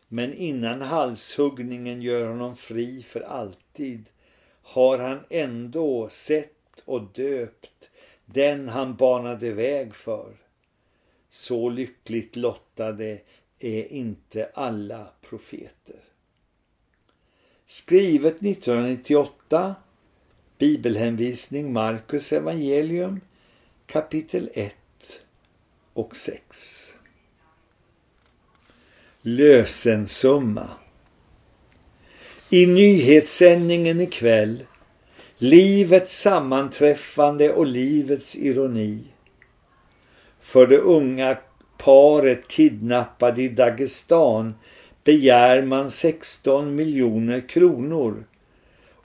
Men innan halshuggningen gör honom fri för alltid har han ändå sett och döpt den han banade väg för. Så lyckligt lottade är inte alla profeter. Skrivet 1998, bibelhänvisning Markus evangelium kapitel 1 och 6. Lösensumma I nyhetssändningen ikväll Livets sammanträffande och livets ironi för det unga paret kidnappade i Dagestan begär man 16 miljoner kronor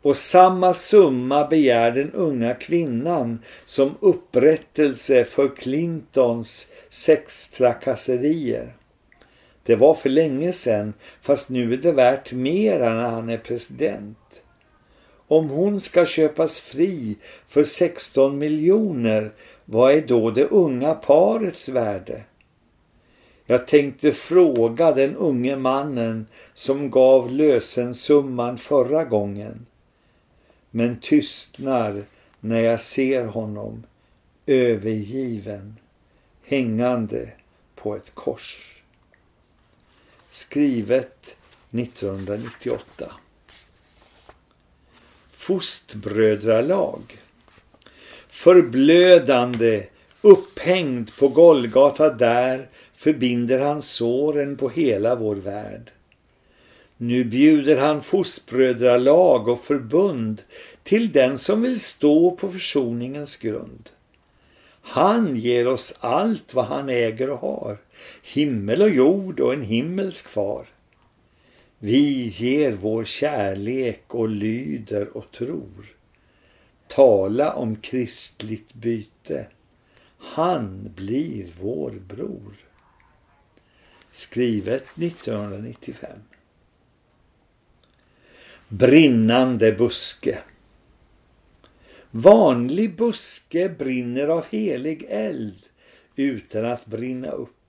och samma summa begär den unga kvinnan som upprättelse för Clintons sextrakasserier. Det var för länge sedan fast nu är det värt mera när han är president. Om hon ska köpas fri för 16 miljoner, vad är då det unga parets värde? Jag tänkte fråga den unge mannen som gav lösensumman förra gången. Men tystnar när jag ser honom övergiven, hängande på ett kors. Skrivet 1998. Fostbrödralag. Förblödande, upphängd på Golgata där förbinder han såren på hela vår värld. Nu bjuder han fostbrödralag och förbund till den som vill stå på försoningens grund. Han ger oss allt vad han äger och har, himmel och jord och en himmelsk far. Vi ger vår kärlek och lyder och tror. Tala om kristligt byte. Han blir vår bror. Skrivet 1995. Brinnande buske. Vanlig buske brinner av helig eld utan att brinna upp.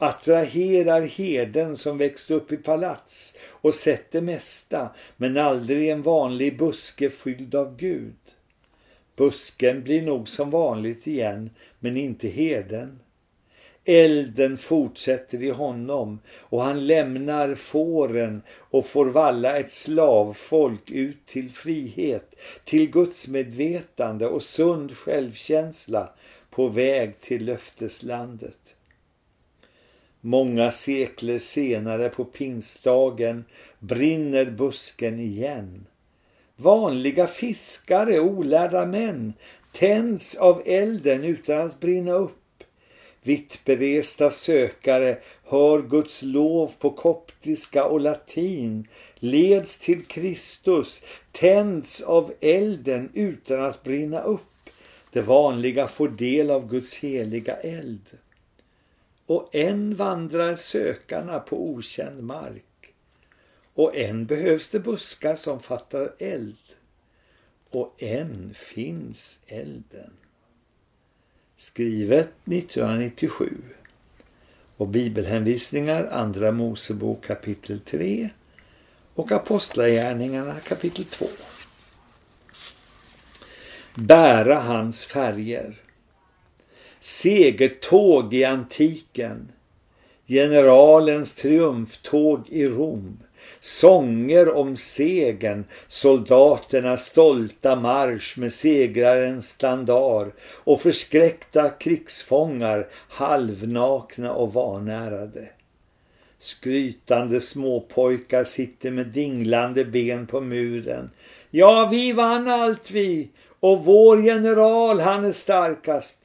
Attraherar herden som växt upp i palats och sett det mesta men aldrig en vanlig buske fylld av Gud. Busken blir nog som vanligt igen men inte herden. Elden fortsätter i honom och han lämnar fåren och får valla ett slavfolk ut till frihet, till Guds medvetande och sund självkänsla på väg till löfteslandet. Många sekler senare på pingstdagen brinner busken igen. Vanliga fiskare, olärda män, tänds av elden utan att brinna upp. Vittberesta sökare hör Guds lov på koptiska och latin, leds till Kristus, tänds av elden utan att brinna upp. Det vanliga får del av Guds heliga eld. Och än vandrar sökarna på okänd mark. Och än behövs det buskar som fattar eld. Och än finns elden skrivet 1997 och bibelhänvisningar Andra Mosebok kapitel 3 och Apostlagärningarna kapitel 2. Bära hans färger. Segertåg i antiken. Generalens triumftåg i Rom sånger om segern, soldaternas stolta marsch med segrarens standar och förskräckta krigsfångar, halvnakna och vanärade. Skrytande småpojkar sitter med dinglande ben på muren. Ja, vi vann allt vi och vår general han är starkast.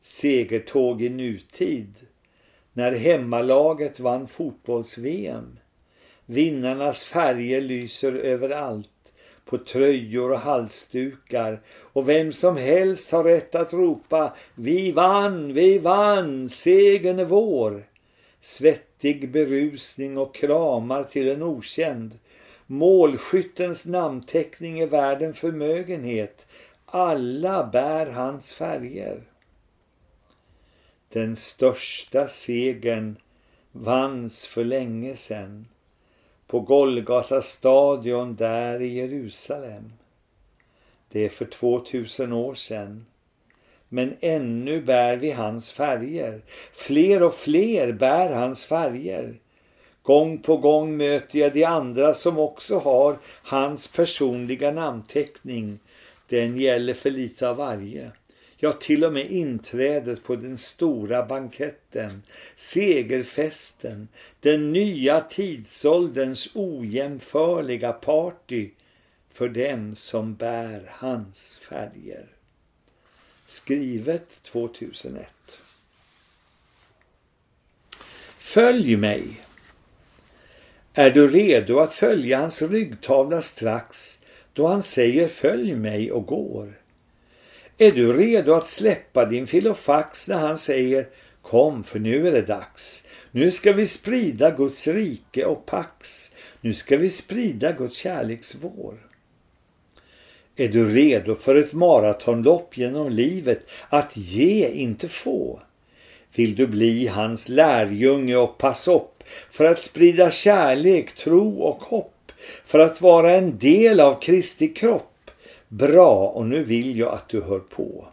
Segertåg i nutid när hemmalaget vann fotbolls-VM Vinnarnas färger lyser överallt på tröjor och halsdukar och vem som helst har rätt att ropa Vi vann, vi vann, segern är vår. Svettig berusning och kramar till en okänd. Målskyttens namnteckning är världen förmögenhet. Alla bär hans färger. Den största segern vanns för länge sedan på Golgata stadion där i Jerusalem. Det är för 2000 år sedan. Men ännu bär vi hans färger. Fler och fler bär hans färger. Gång på gång möter jag de andra som också har hans personliga namnteckning. Den gäller för lite av varje ja till och med inträdet på den stora banketten, segerfesten, den nya tidsålderns ojämförliga party för dem som bär hans färger. Skrivet 2001. Följ mig. Är du redo att följa hans ryggtavla strax då han säger följ mig och går? Är du redo att släppa din filofax när han säger Kom för nu är det dags. Nu ska vi sprida Guds rike och pax. Nu ska vi sprida Guds kärleksvår. Är du redo för ett maratonlopp genom livet att ge, inte få? Vill du bli hans lärjunge och pass upp för att sprida kärlek, tro och hopp, för att vara en del av Kristi kropp? Bra, och nu vill jag att du hör på.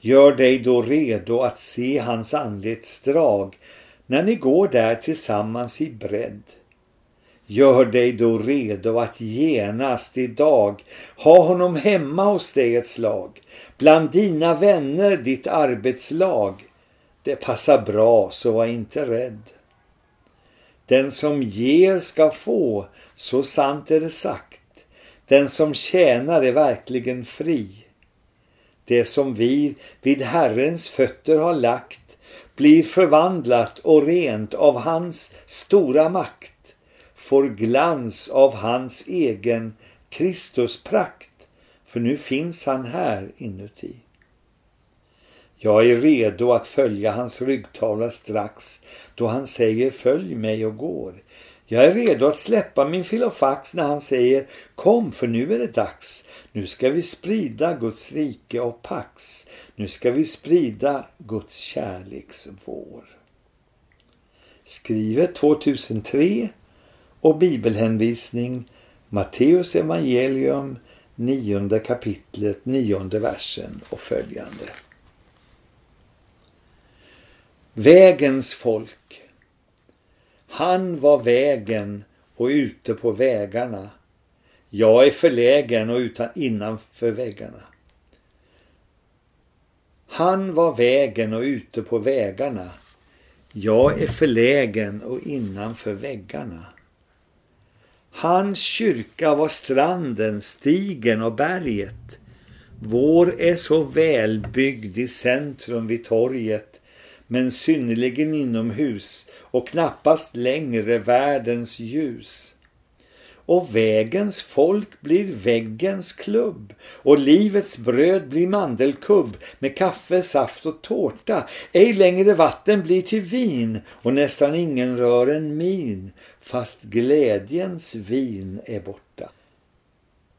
Gör dig då redo att se hans anletsdrag när ni går där tillsammans i bredd. Gör dig då redo att genast idag ha honom hemma hos dig ett slag, bland dina vänner ditt arbetslag. Det passar bra, så var inte rädd. Den som ger ska få, så sant är det sagt. Den som tjänar är verkligen fri. Det som vi vid Herrens fötter har lagt blir förvandlat och rent av hans stora makt, får glans av hans egen Kristusprakt, för nu finns han här inuti. Jag är redo att följa hans ryggtavla strax då han säger följ mig och går. Jag är redo att släppa min filofax när han säger kom för nu är det dags. Nu ska vi sprida Guds rike och pax. Nu ska vi sprida Guds kärleksvår. Skrivet 2003 och bibelhänvisning Matteus evangelium 9 kapitlet 9 versen och följande. Vägens folk. Han var vägen och ute på vägarna. Jag är förlägen och utan innanför väggarna. Han var vägen och ute på vägarna. Jag är förlägen och innanför väggarna. Hans kyrka var stranden, stigen och berget. Vår är så välbyggd i centrum vid torget, men synnerligen inomhus och knappast längre världens ljus och vägens folk blir väggens klubb och livets bröd blir mandelkubb med kaffe, saft och tårta. Ej längre vatten blir till vin och nästan ingen rör en min fast glädjens vin är borta.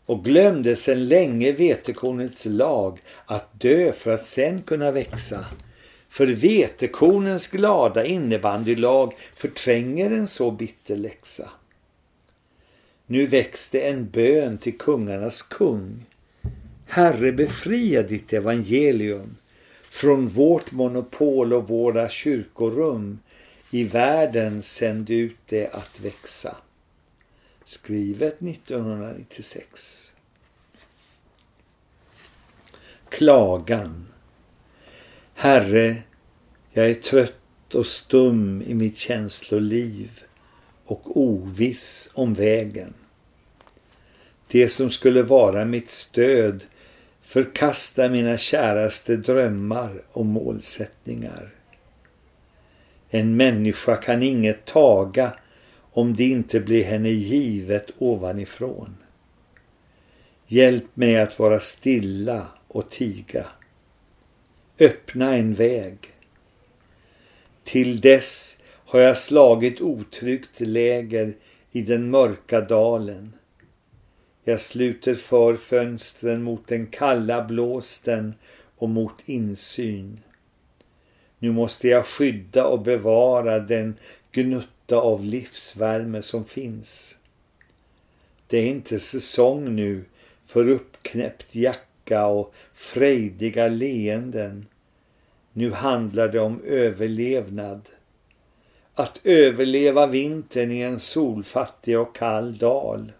Och glömde sen länge vetekornets lag att dö för att sen kunna växa. För vetekornens glada innebandylag förtränger en så bitter läxa. Nu växte en bön till kungarnas kung. Herre befria ditt evangelium från vårt monopol och våra kyrkorum. I världen sänd ut det att växa. Skrivet 1996. Klagan. Herre, jag är trött och stum i mitt känsloliv och oviss om vägen det som skulle vara mitt stöd, förkastar mina käraste drömmar och målsättningar. En människa kan inget taga om det inte blir henne givet ovanifrån. Hjälp mig att vara stilla och tiga. Öppna en väg. Till dess har jag slagit otryggt läger i den mörka dalen. Jag sluter för fönstren mot den kalla blåsten och mot insyn. Nu måste jag skydda och bevara den gnutta av livsvärme som finns. Det är inte säsong nu för uppknäppt jacka och frejdiga leenden. Nu handlar det om överlevnad. Att överleva vintern i en solfattig och kall dal.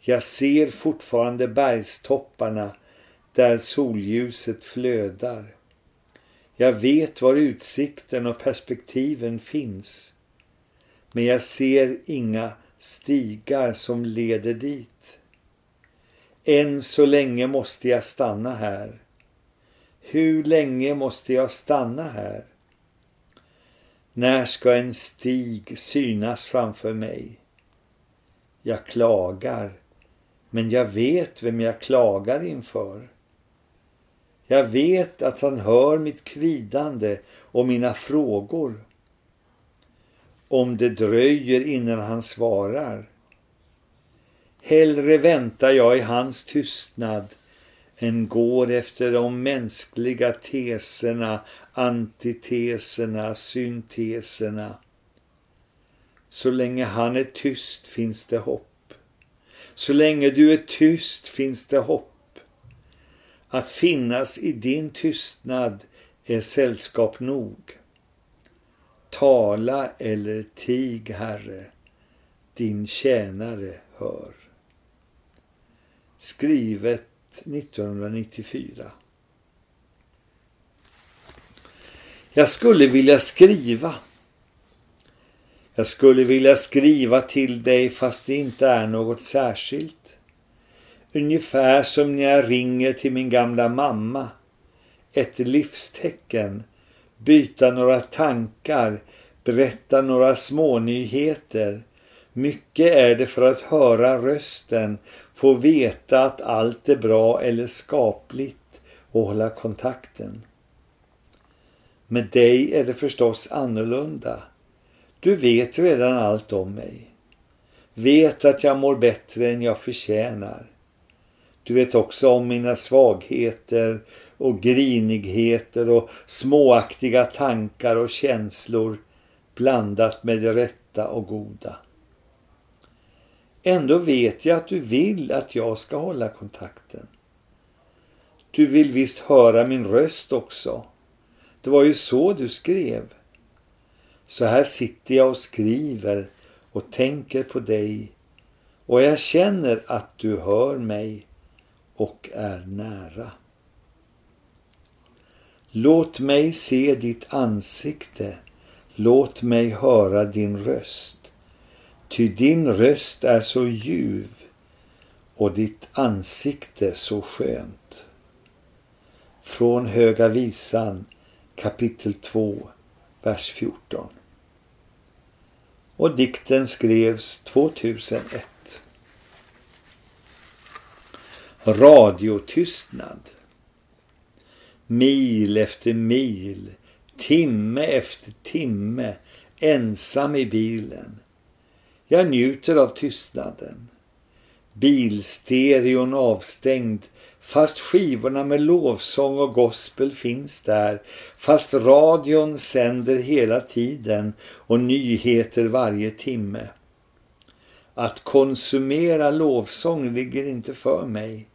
Jag ser fortfarande bergstopparna där solljuset flödar. Jag vet var utsikten och perspektiven finns. Men jag ser inga stigar som leder dit. Än så länge måste jag stanna här. Hur länge måste jag stanna här? När ska en stig synas framför mig? Jag klagar men jag vet vem jag klagar inför. Jag vet att han hör mitt kvidande och mina frågor. Om det dröjer innan han svarar. Hellre väntar jag i hans tystnad en går efter de mänskliga teserna, antiteserna, synteserna. Så länge han är tyst finns det hopp. Så länge du är tyst finns det hopp. Att finnas i din tystnad är sällskap nog. Tala eller tig, Herre, din tjänare hör. Skrivet 1994. Jag skulle vilja skriva. Jag skulle vilja skriva till dig fast det inte är något särskilt. Ungefär som när jag ringer till min gamla mamma. Ett livstecken. Byta några tankar. Berätta några smånyheter. Mycket är det för att höra rösten, få veta att allt är bra eller skapligt och hålla kontakten. Med dig är det förstås annorlunda. Du vet redan allt om mig. Vet att jag mår bättre än jag förtjänar. Du vet också om mina svagheter och grinigheter och småaktiga tankar och känslor blandat med det rätta och goda. Ändå vet jag att du vill att jag ska hålla kontakten. Du vill visst höra min röst också. Det var ju så du skrev. Så här sitter jag och skriver och tänker på dig och jag känner att du hör mig och är nära. Låt mig se ditt ansikte, låt mig höra din röst. Ty din röst är så ljuv och ditt ansikte så skönt. Från Höga visan kapitel 2, vers 14. Och dikten skrevs 2001. Radiotystnad. Mil efter mil, timme efter timme, ensam i bilen. Jag njuter av tystnaden. Bilstereon avstängd Fast skivorna med lovsång och gospel finns där, fast radion sänder hela tiden och nyheter varje timme. Att konsumera lovsång ligger inte för mig.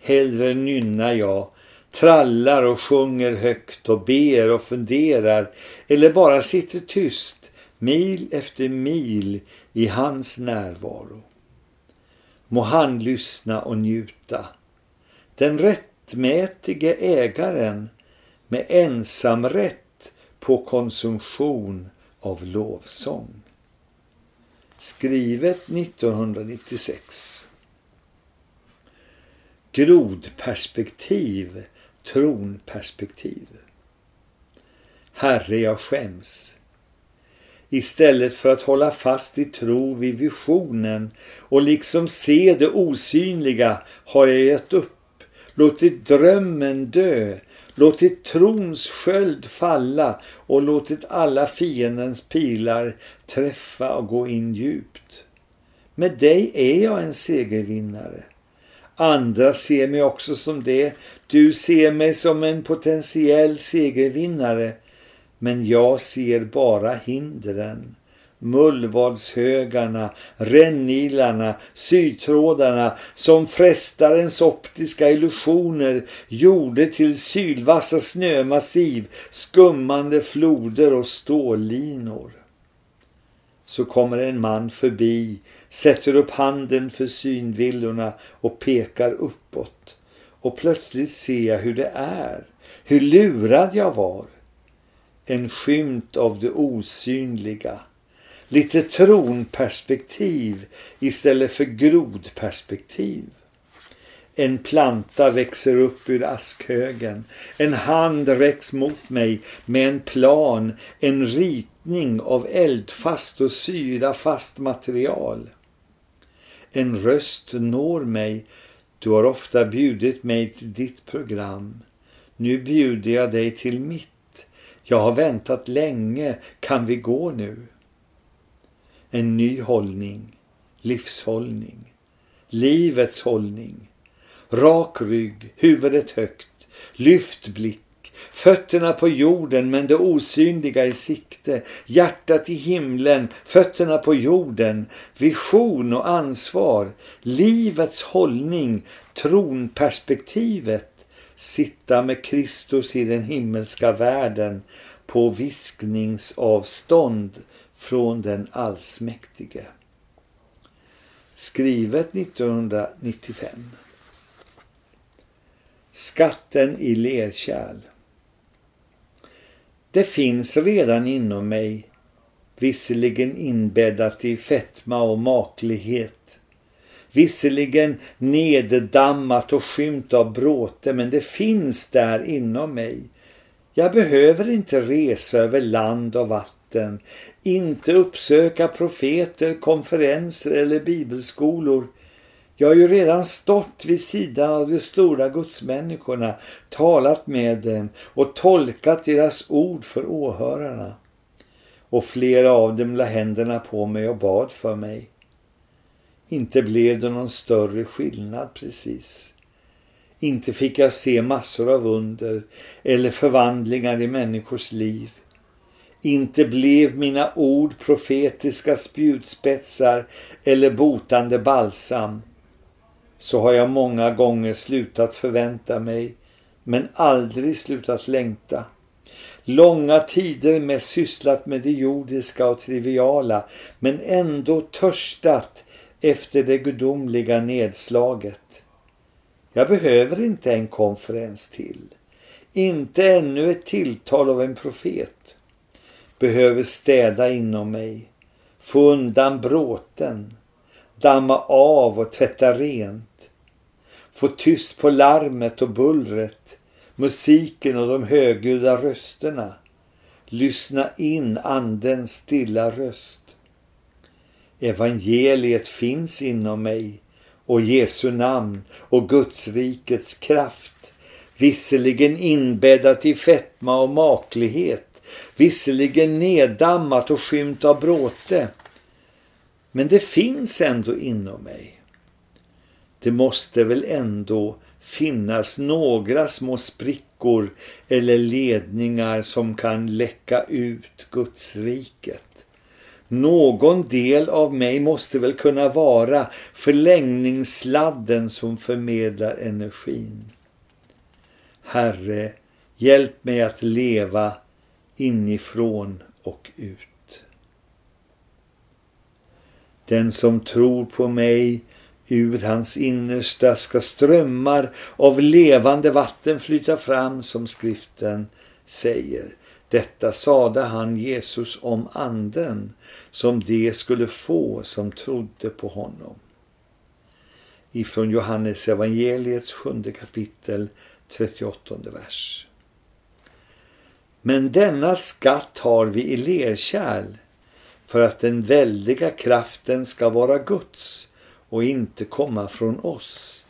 Hellre nynnar jag, trallar och sjunger högt och ber och funderar eller bara sitter tyst, mil efter mil i hans närvaro. Må han lyssna och njuta den rättmätige ägaren med ensamrätt på konsumtion av lovsång. Skrivet 1996. Grodperspektiv, tronperspektiv. Herre, jag skäms. Istället för att hålla fast i tro vid visionen och liksom se det osynliga har jag gett upp låtit drömmen dö, låtit trons sköld falla och låtit alla fiendens pilar träffa och gå in djupt. Med dig är jag en segervinnare. Andra ser mig också som det. Du ser mig som en potentiell segervinnare. Men jag ser bara hindren mullvadshögarna, rännilarna, sytrådarna som frestarens optiska illusioner gjorde till sylvassa snömassiv, skummande floder och stållinor. Så kommer en man förbi, sätter upp handen för synvillorna och pekar uppåt. Och plötsligt ser jag hur det är, hur lurad jag var. En skymt av det osynliga lite tronperspektiv istället för grodperspektiv. En planta växer upp ur askhögen. En hand räcks mot mig med en plan, en ritning av eldfast och syrafast material. En röst når mig. Du har ofta bjudit mig till ditt program. Nu bjuder jag dig till mitt. Jag har väntat länge. Kan vi gå nu? en ny hållning, livshållning, livets hållning. Rak rygg, huvudet högt, lyft blick, fötterna på jorden men det osynliga i sikte, hjärtat i himlen, fötterna på jorden, vision och ansvar, livets hållning, tronperspektivet, sitta med Kristus i den himmelska världen på viskningsavstånd från den allsmäktige. Skrivet 1995. Skatten i lerkärl. Det finns redan inom mig visserligen inbäddat i fetma och maklighet. Visserligen neddammat och skymt av bråte, men det finns där inom mig. Jag behöver inte resa över land och vatten, inte uppsöka profeter, konferenser eller bibelskolor. Jag har ju redan stått vid sidan av de stora gudsmänniskorna, talat med dem och tolkat deras ord för åhörarna. Och flera av dem la händerna på mig och bad för mig. Inte blev det någon större skillnad precis. Inte fick jag se massor av under eller förvandlingar i människors liv. Inte blev mina ord profetiska spjutspetsar eller botande balsam. Så har jag många gånger slutat förvänta mig men aldrig slutat längta. Långa tider med sysslat med det jordiska och triviala men ändå törstat efter det gudomliga nedslaget. Jag behöver inte en konferens till. Inte ännu ett tilltal av en profet. Behöver städa inom mig. Få undan bråten. Damma av och tvätta rent. Få tyst på larmet och bullret. Musiken och de högljudda rösterna. Lyssna in andens stilla röst. Evangeliet finns inom mig och Jesu namn och Guds rikets kraft. Visserligen inbäddat i fetma och maklighet, visserligen neddammat och skymt av bråte. Men det finns ändå inom mig. Det måste väl ändå finnas några små sprickor eller ledningar som kan läcka ut Guds riket. Någon del av mig måste väl kunna vara förlängningssladden som förmedlar energin. Herre, hjälp mig att leva inifrån och ut. Den som tror på mig, ur hans innersta ska strömmar av levande vatten flyta fram som skriften säger. Detta sade han Jesus om anden som de skulle få som trodde på honom. Ifrån Johannes evangeliets sjunde kapitel 38 vers. Men denna skatt har vi i lerkärl för att den väldiga kraften ska vara Guds och inte komma från oss.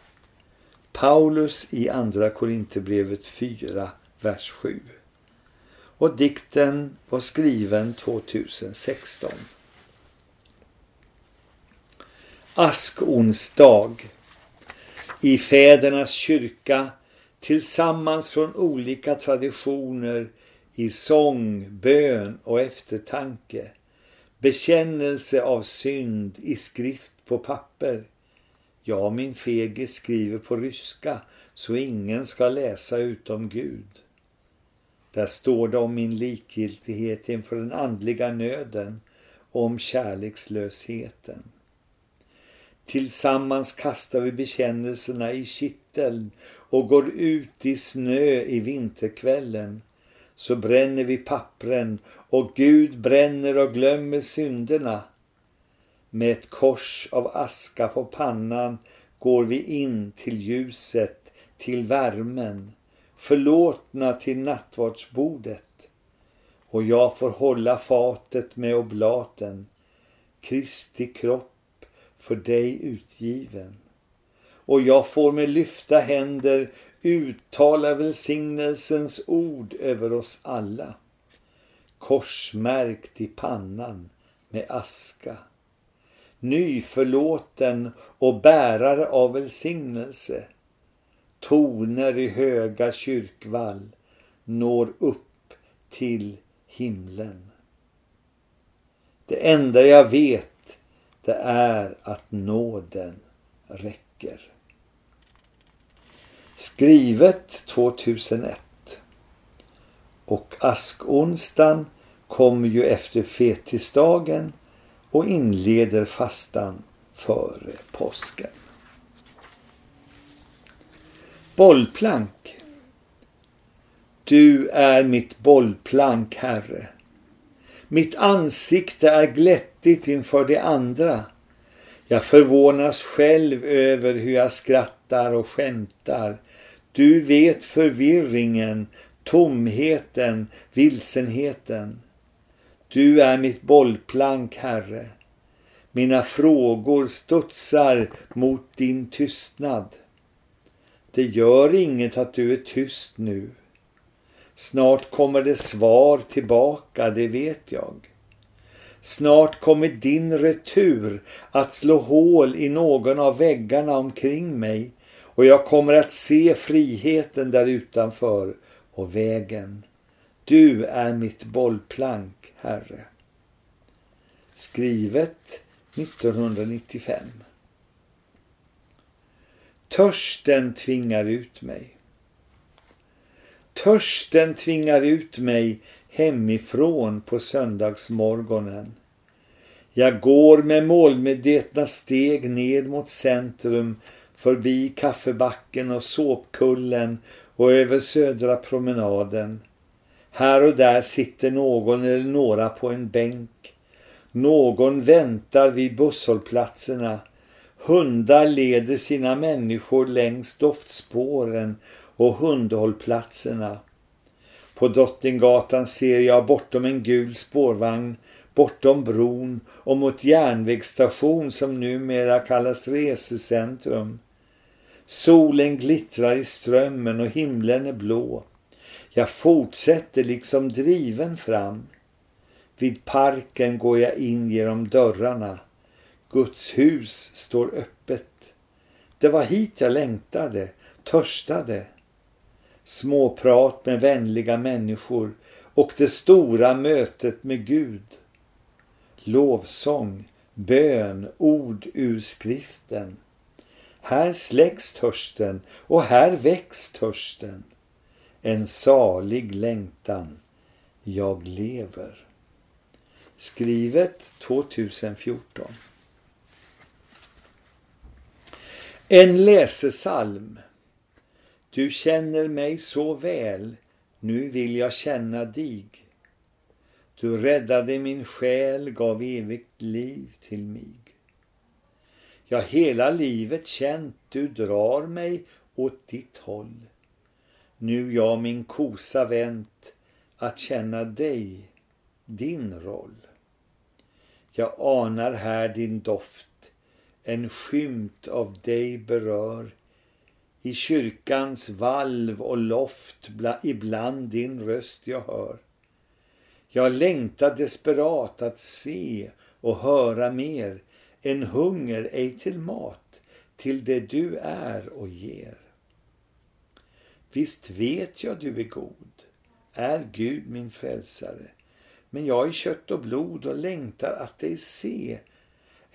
Paulus i andra Korinthierbrevet 4, vers 7 och dikten var skriven 2016. Askonsdag i fädernas kyrka tillsammans från olika traditioner i sång, bön och eftertanke. Bekännelse av synd i skrift på papper. Jag min fegis skriver på ryska så ingen ska läsa utom Gud. Där står det om min likgiltighet inför den andliga nöden och om kärlekslösheten. Tillsammans kastar vi bekännelserna i kitteln och går ut i snö i vinterkvällen. Så bränner vi pappren och Gud bränner och glömmer synderna. Med ett kors av aska på pannan går vi in till ljuset, till värmen förlåtna till nattvardsbordet och jag får hålla fatet med oblaten, Kristi kropp för dig utgiven. Och jag får med lyfta händer uttala välsignelsens ord över oss alla. Korsmärkt i pannan med aska. Nyförlåten och bärare av välsignelse toner i höga kyrkvall når upp till himlen. Det enda jag vet det är att nåden räcker. Skrivet 2001 och askonsdagen kommer ju efter fetisdagen och inleder fastan före påsken. Bollplank. Du är mitt bollplank, Herre. Mitt ansikte är glättigt inför de andra. Jag förvånas själv över hur jag skrattar och skämtar. Du vet förvirringen, tomheten, vilsenheten. Du är mitt bollplank, Herre. Mina frågor studsar mot din tystnad. Det gör inget att du är tyst nu. Snart kommer det svar tillbaka, det vet jag. Snart kommer din retur att slå hål i någon av väggarna omkring mig och jag kommer att se friheten där utanför och vägen. Du är mitt bollplank, Herre. Skrivet 1995 Törsten tvingar ut mig. Törsten tvingar ut mig hemifrån på söndagsmorgonen. Jag går med målmedvetna steg ned mot centrum förbi kaffebacken och såpkullen och över södra promenaden. Här och där sitter någon eller några på en bänk. Någon väntar vid busshållplatserna. Hundar leder sina människor längs doftspåren och hundhållplatserna. På Drottninggatan ser jag bortom en gul spårvagn, bortom bron och mot järnvägsstation som numera kallas resecentrum. Solen glittrar i strömmen och himlen är blå. Jag fortsätter liksom driven fram. Vid parken går jag in genom dörrarna. Guds hus står öppet. Det var hit jag längtade, törstade småprat med vänliga människor och det stora mötet med Gud. Lovsång, bön, ord ur skriften. Här släcks törsten och här väcks törsten. En salig längtan. Jag lever. Skrivet 2014. En läsesalm. Du känner mig så väl, nu vill jag känna dig. Du räddade min själ, gav evigt liv till mig. Ja, hela livet känt du drar mig åt ditt håll. Nu jag min kosa vänt att känna dig, din roll. Jag anar här din doft, en skymt av dig berör i kyrkans valv och loft ibland din röst jag hör. Jag längtar desperat att se och höra mer, en hunger ej till mat, till det du är och ger. Visst vet jag du är god, är Gud min frälsare, men jag är kött och blod och längtar att dig se.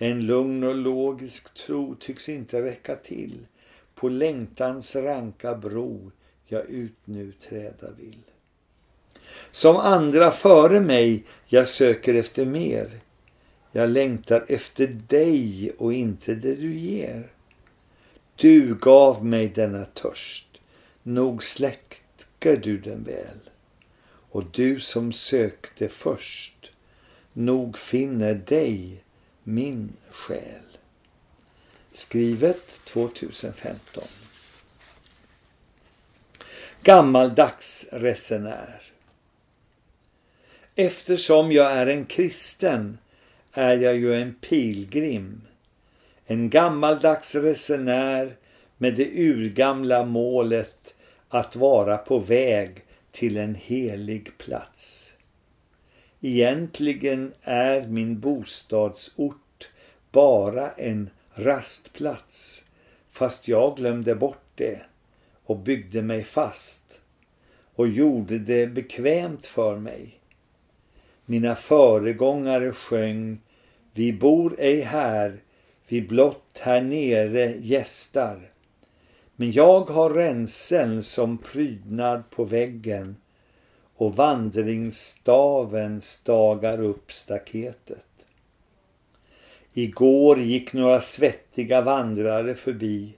En lugn och logisk tro tycks inte räcka till på längtans ranka bro jag ut nu träda vill. Som andra före mig jag söker efter mer. Jag längtar efter dig och inte det du ger. Du gav mig denna törst, nog släcker du den väl. Och du som sökte först, nog finner dig min själ. Skrivet 2015. Gammaldags resenär. Eftersom jag är en kristen är jag ju en pilgrim. En gammaldags resenär med det urgamla målet att vara på väg till en helig plats. Egentligen är min bostadsort bara en rastplats fast jag glömde bort det och byggde mig fast och gjorde det bekvämt för mig. Mina föregångare sjöng Vi bor ej här, vi blott här nere gästar. Men jag har ränseln som prydnad på väggen och vandringsstaven stagar upp staketet. Igår gick några svettiga vandrare förbi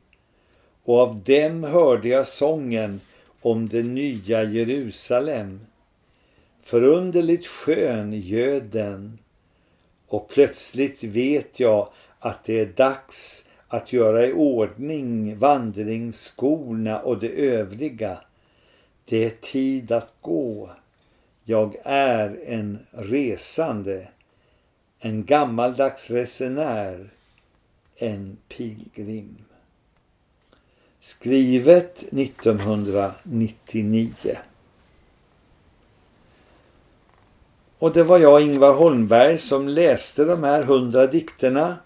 och av dem hörde jag sången om det nya Jerusalem. Förunderligt skön göd den och plötsligt vet jag att det är dags att göra i ordning vandringsskorna och det övriga. Det är tid att gå. Jag är en resande, en gammaldags resenär, en pilgrim. Skrivet 1999. Och det var jag, Ingvar Holmberg, som läste de här hundra dikterna.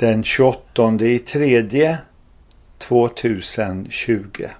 Den 28 i tredje 2020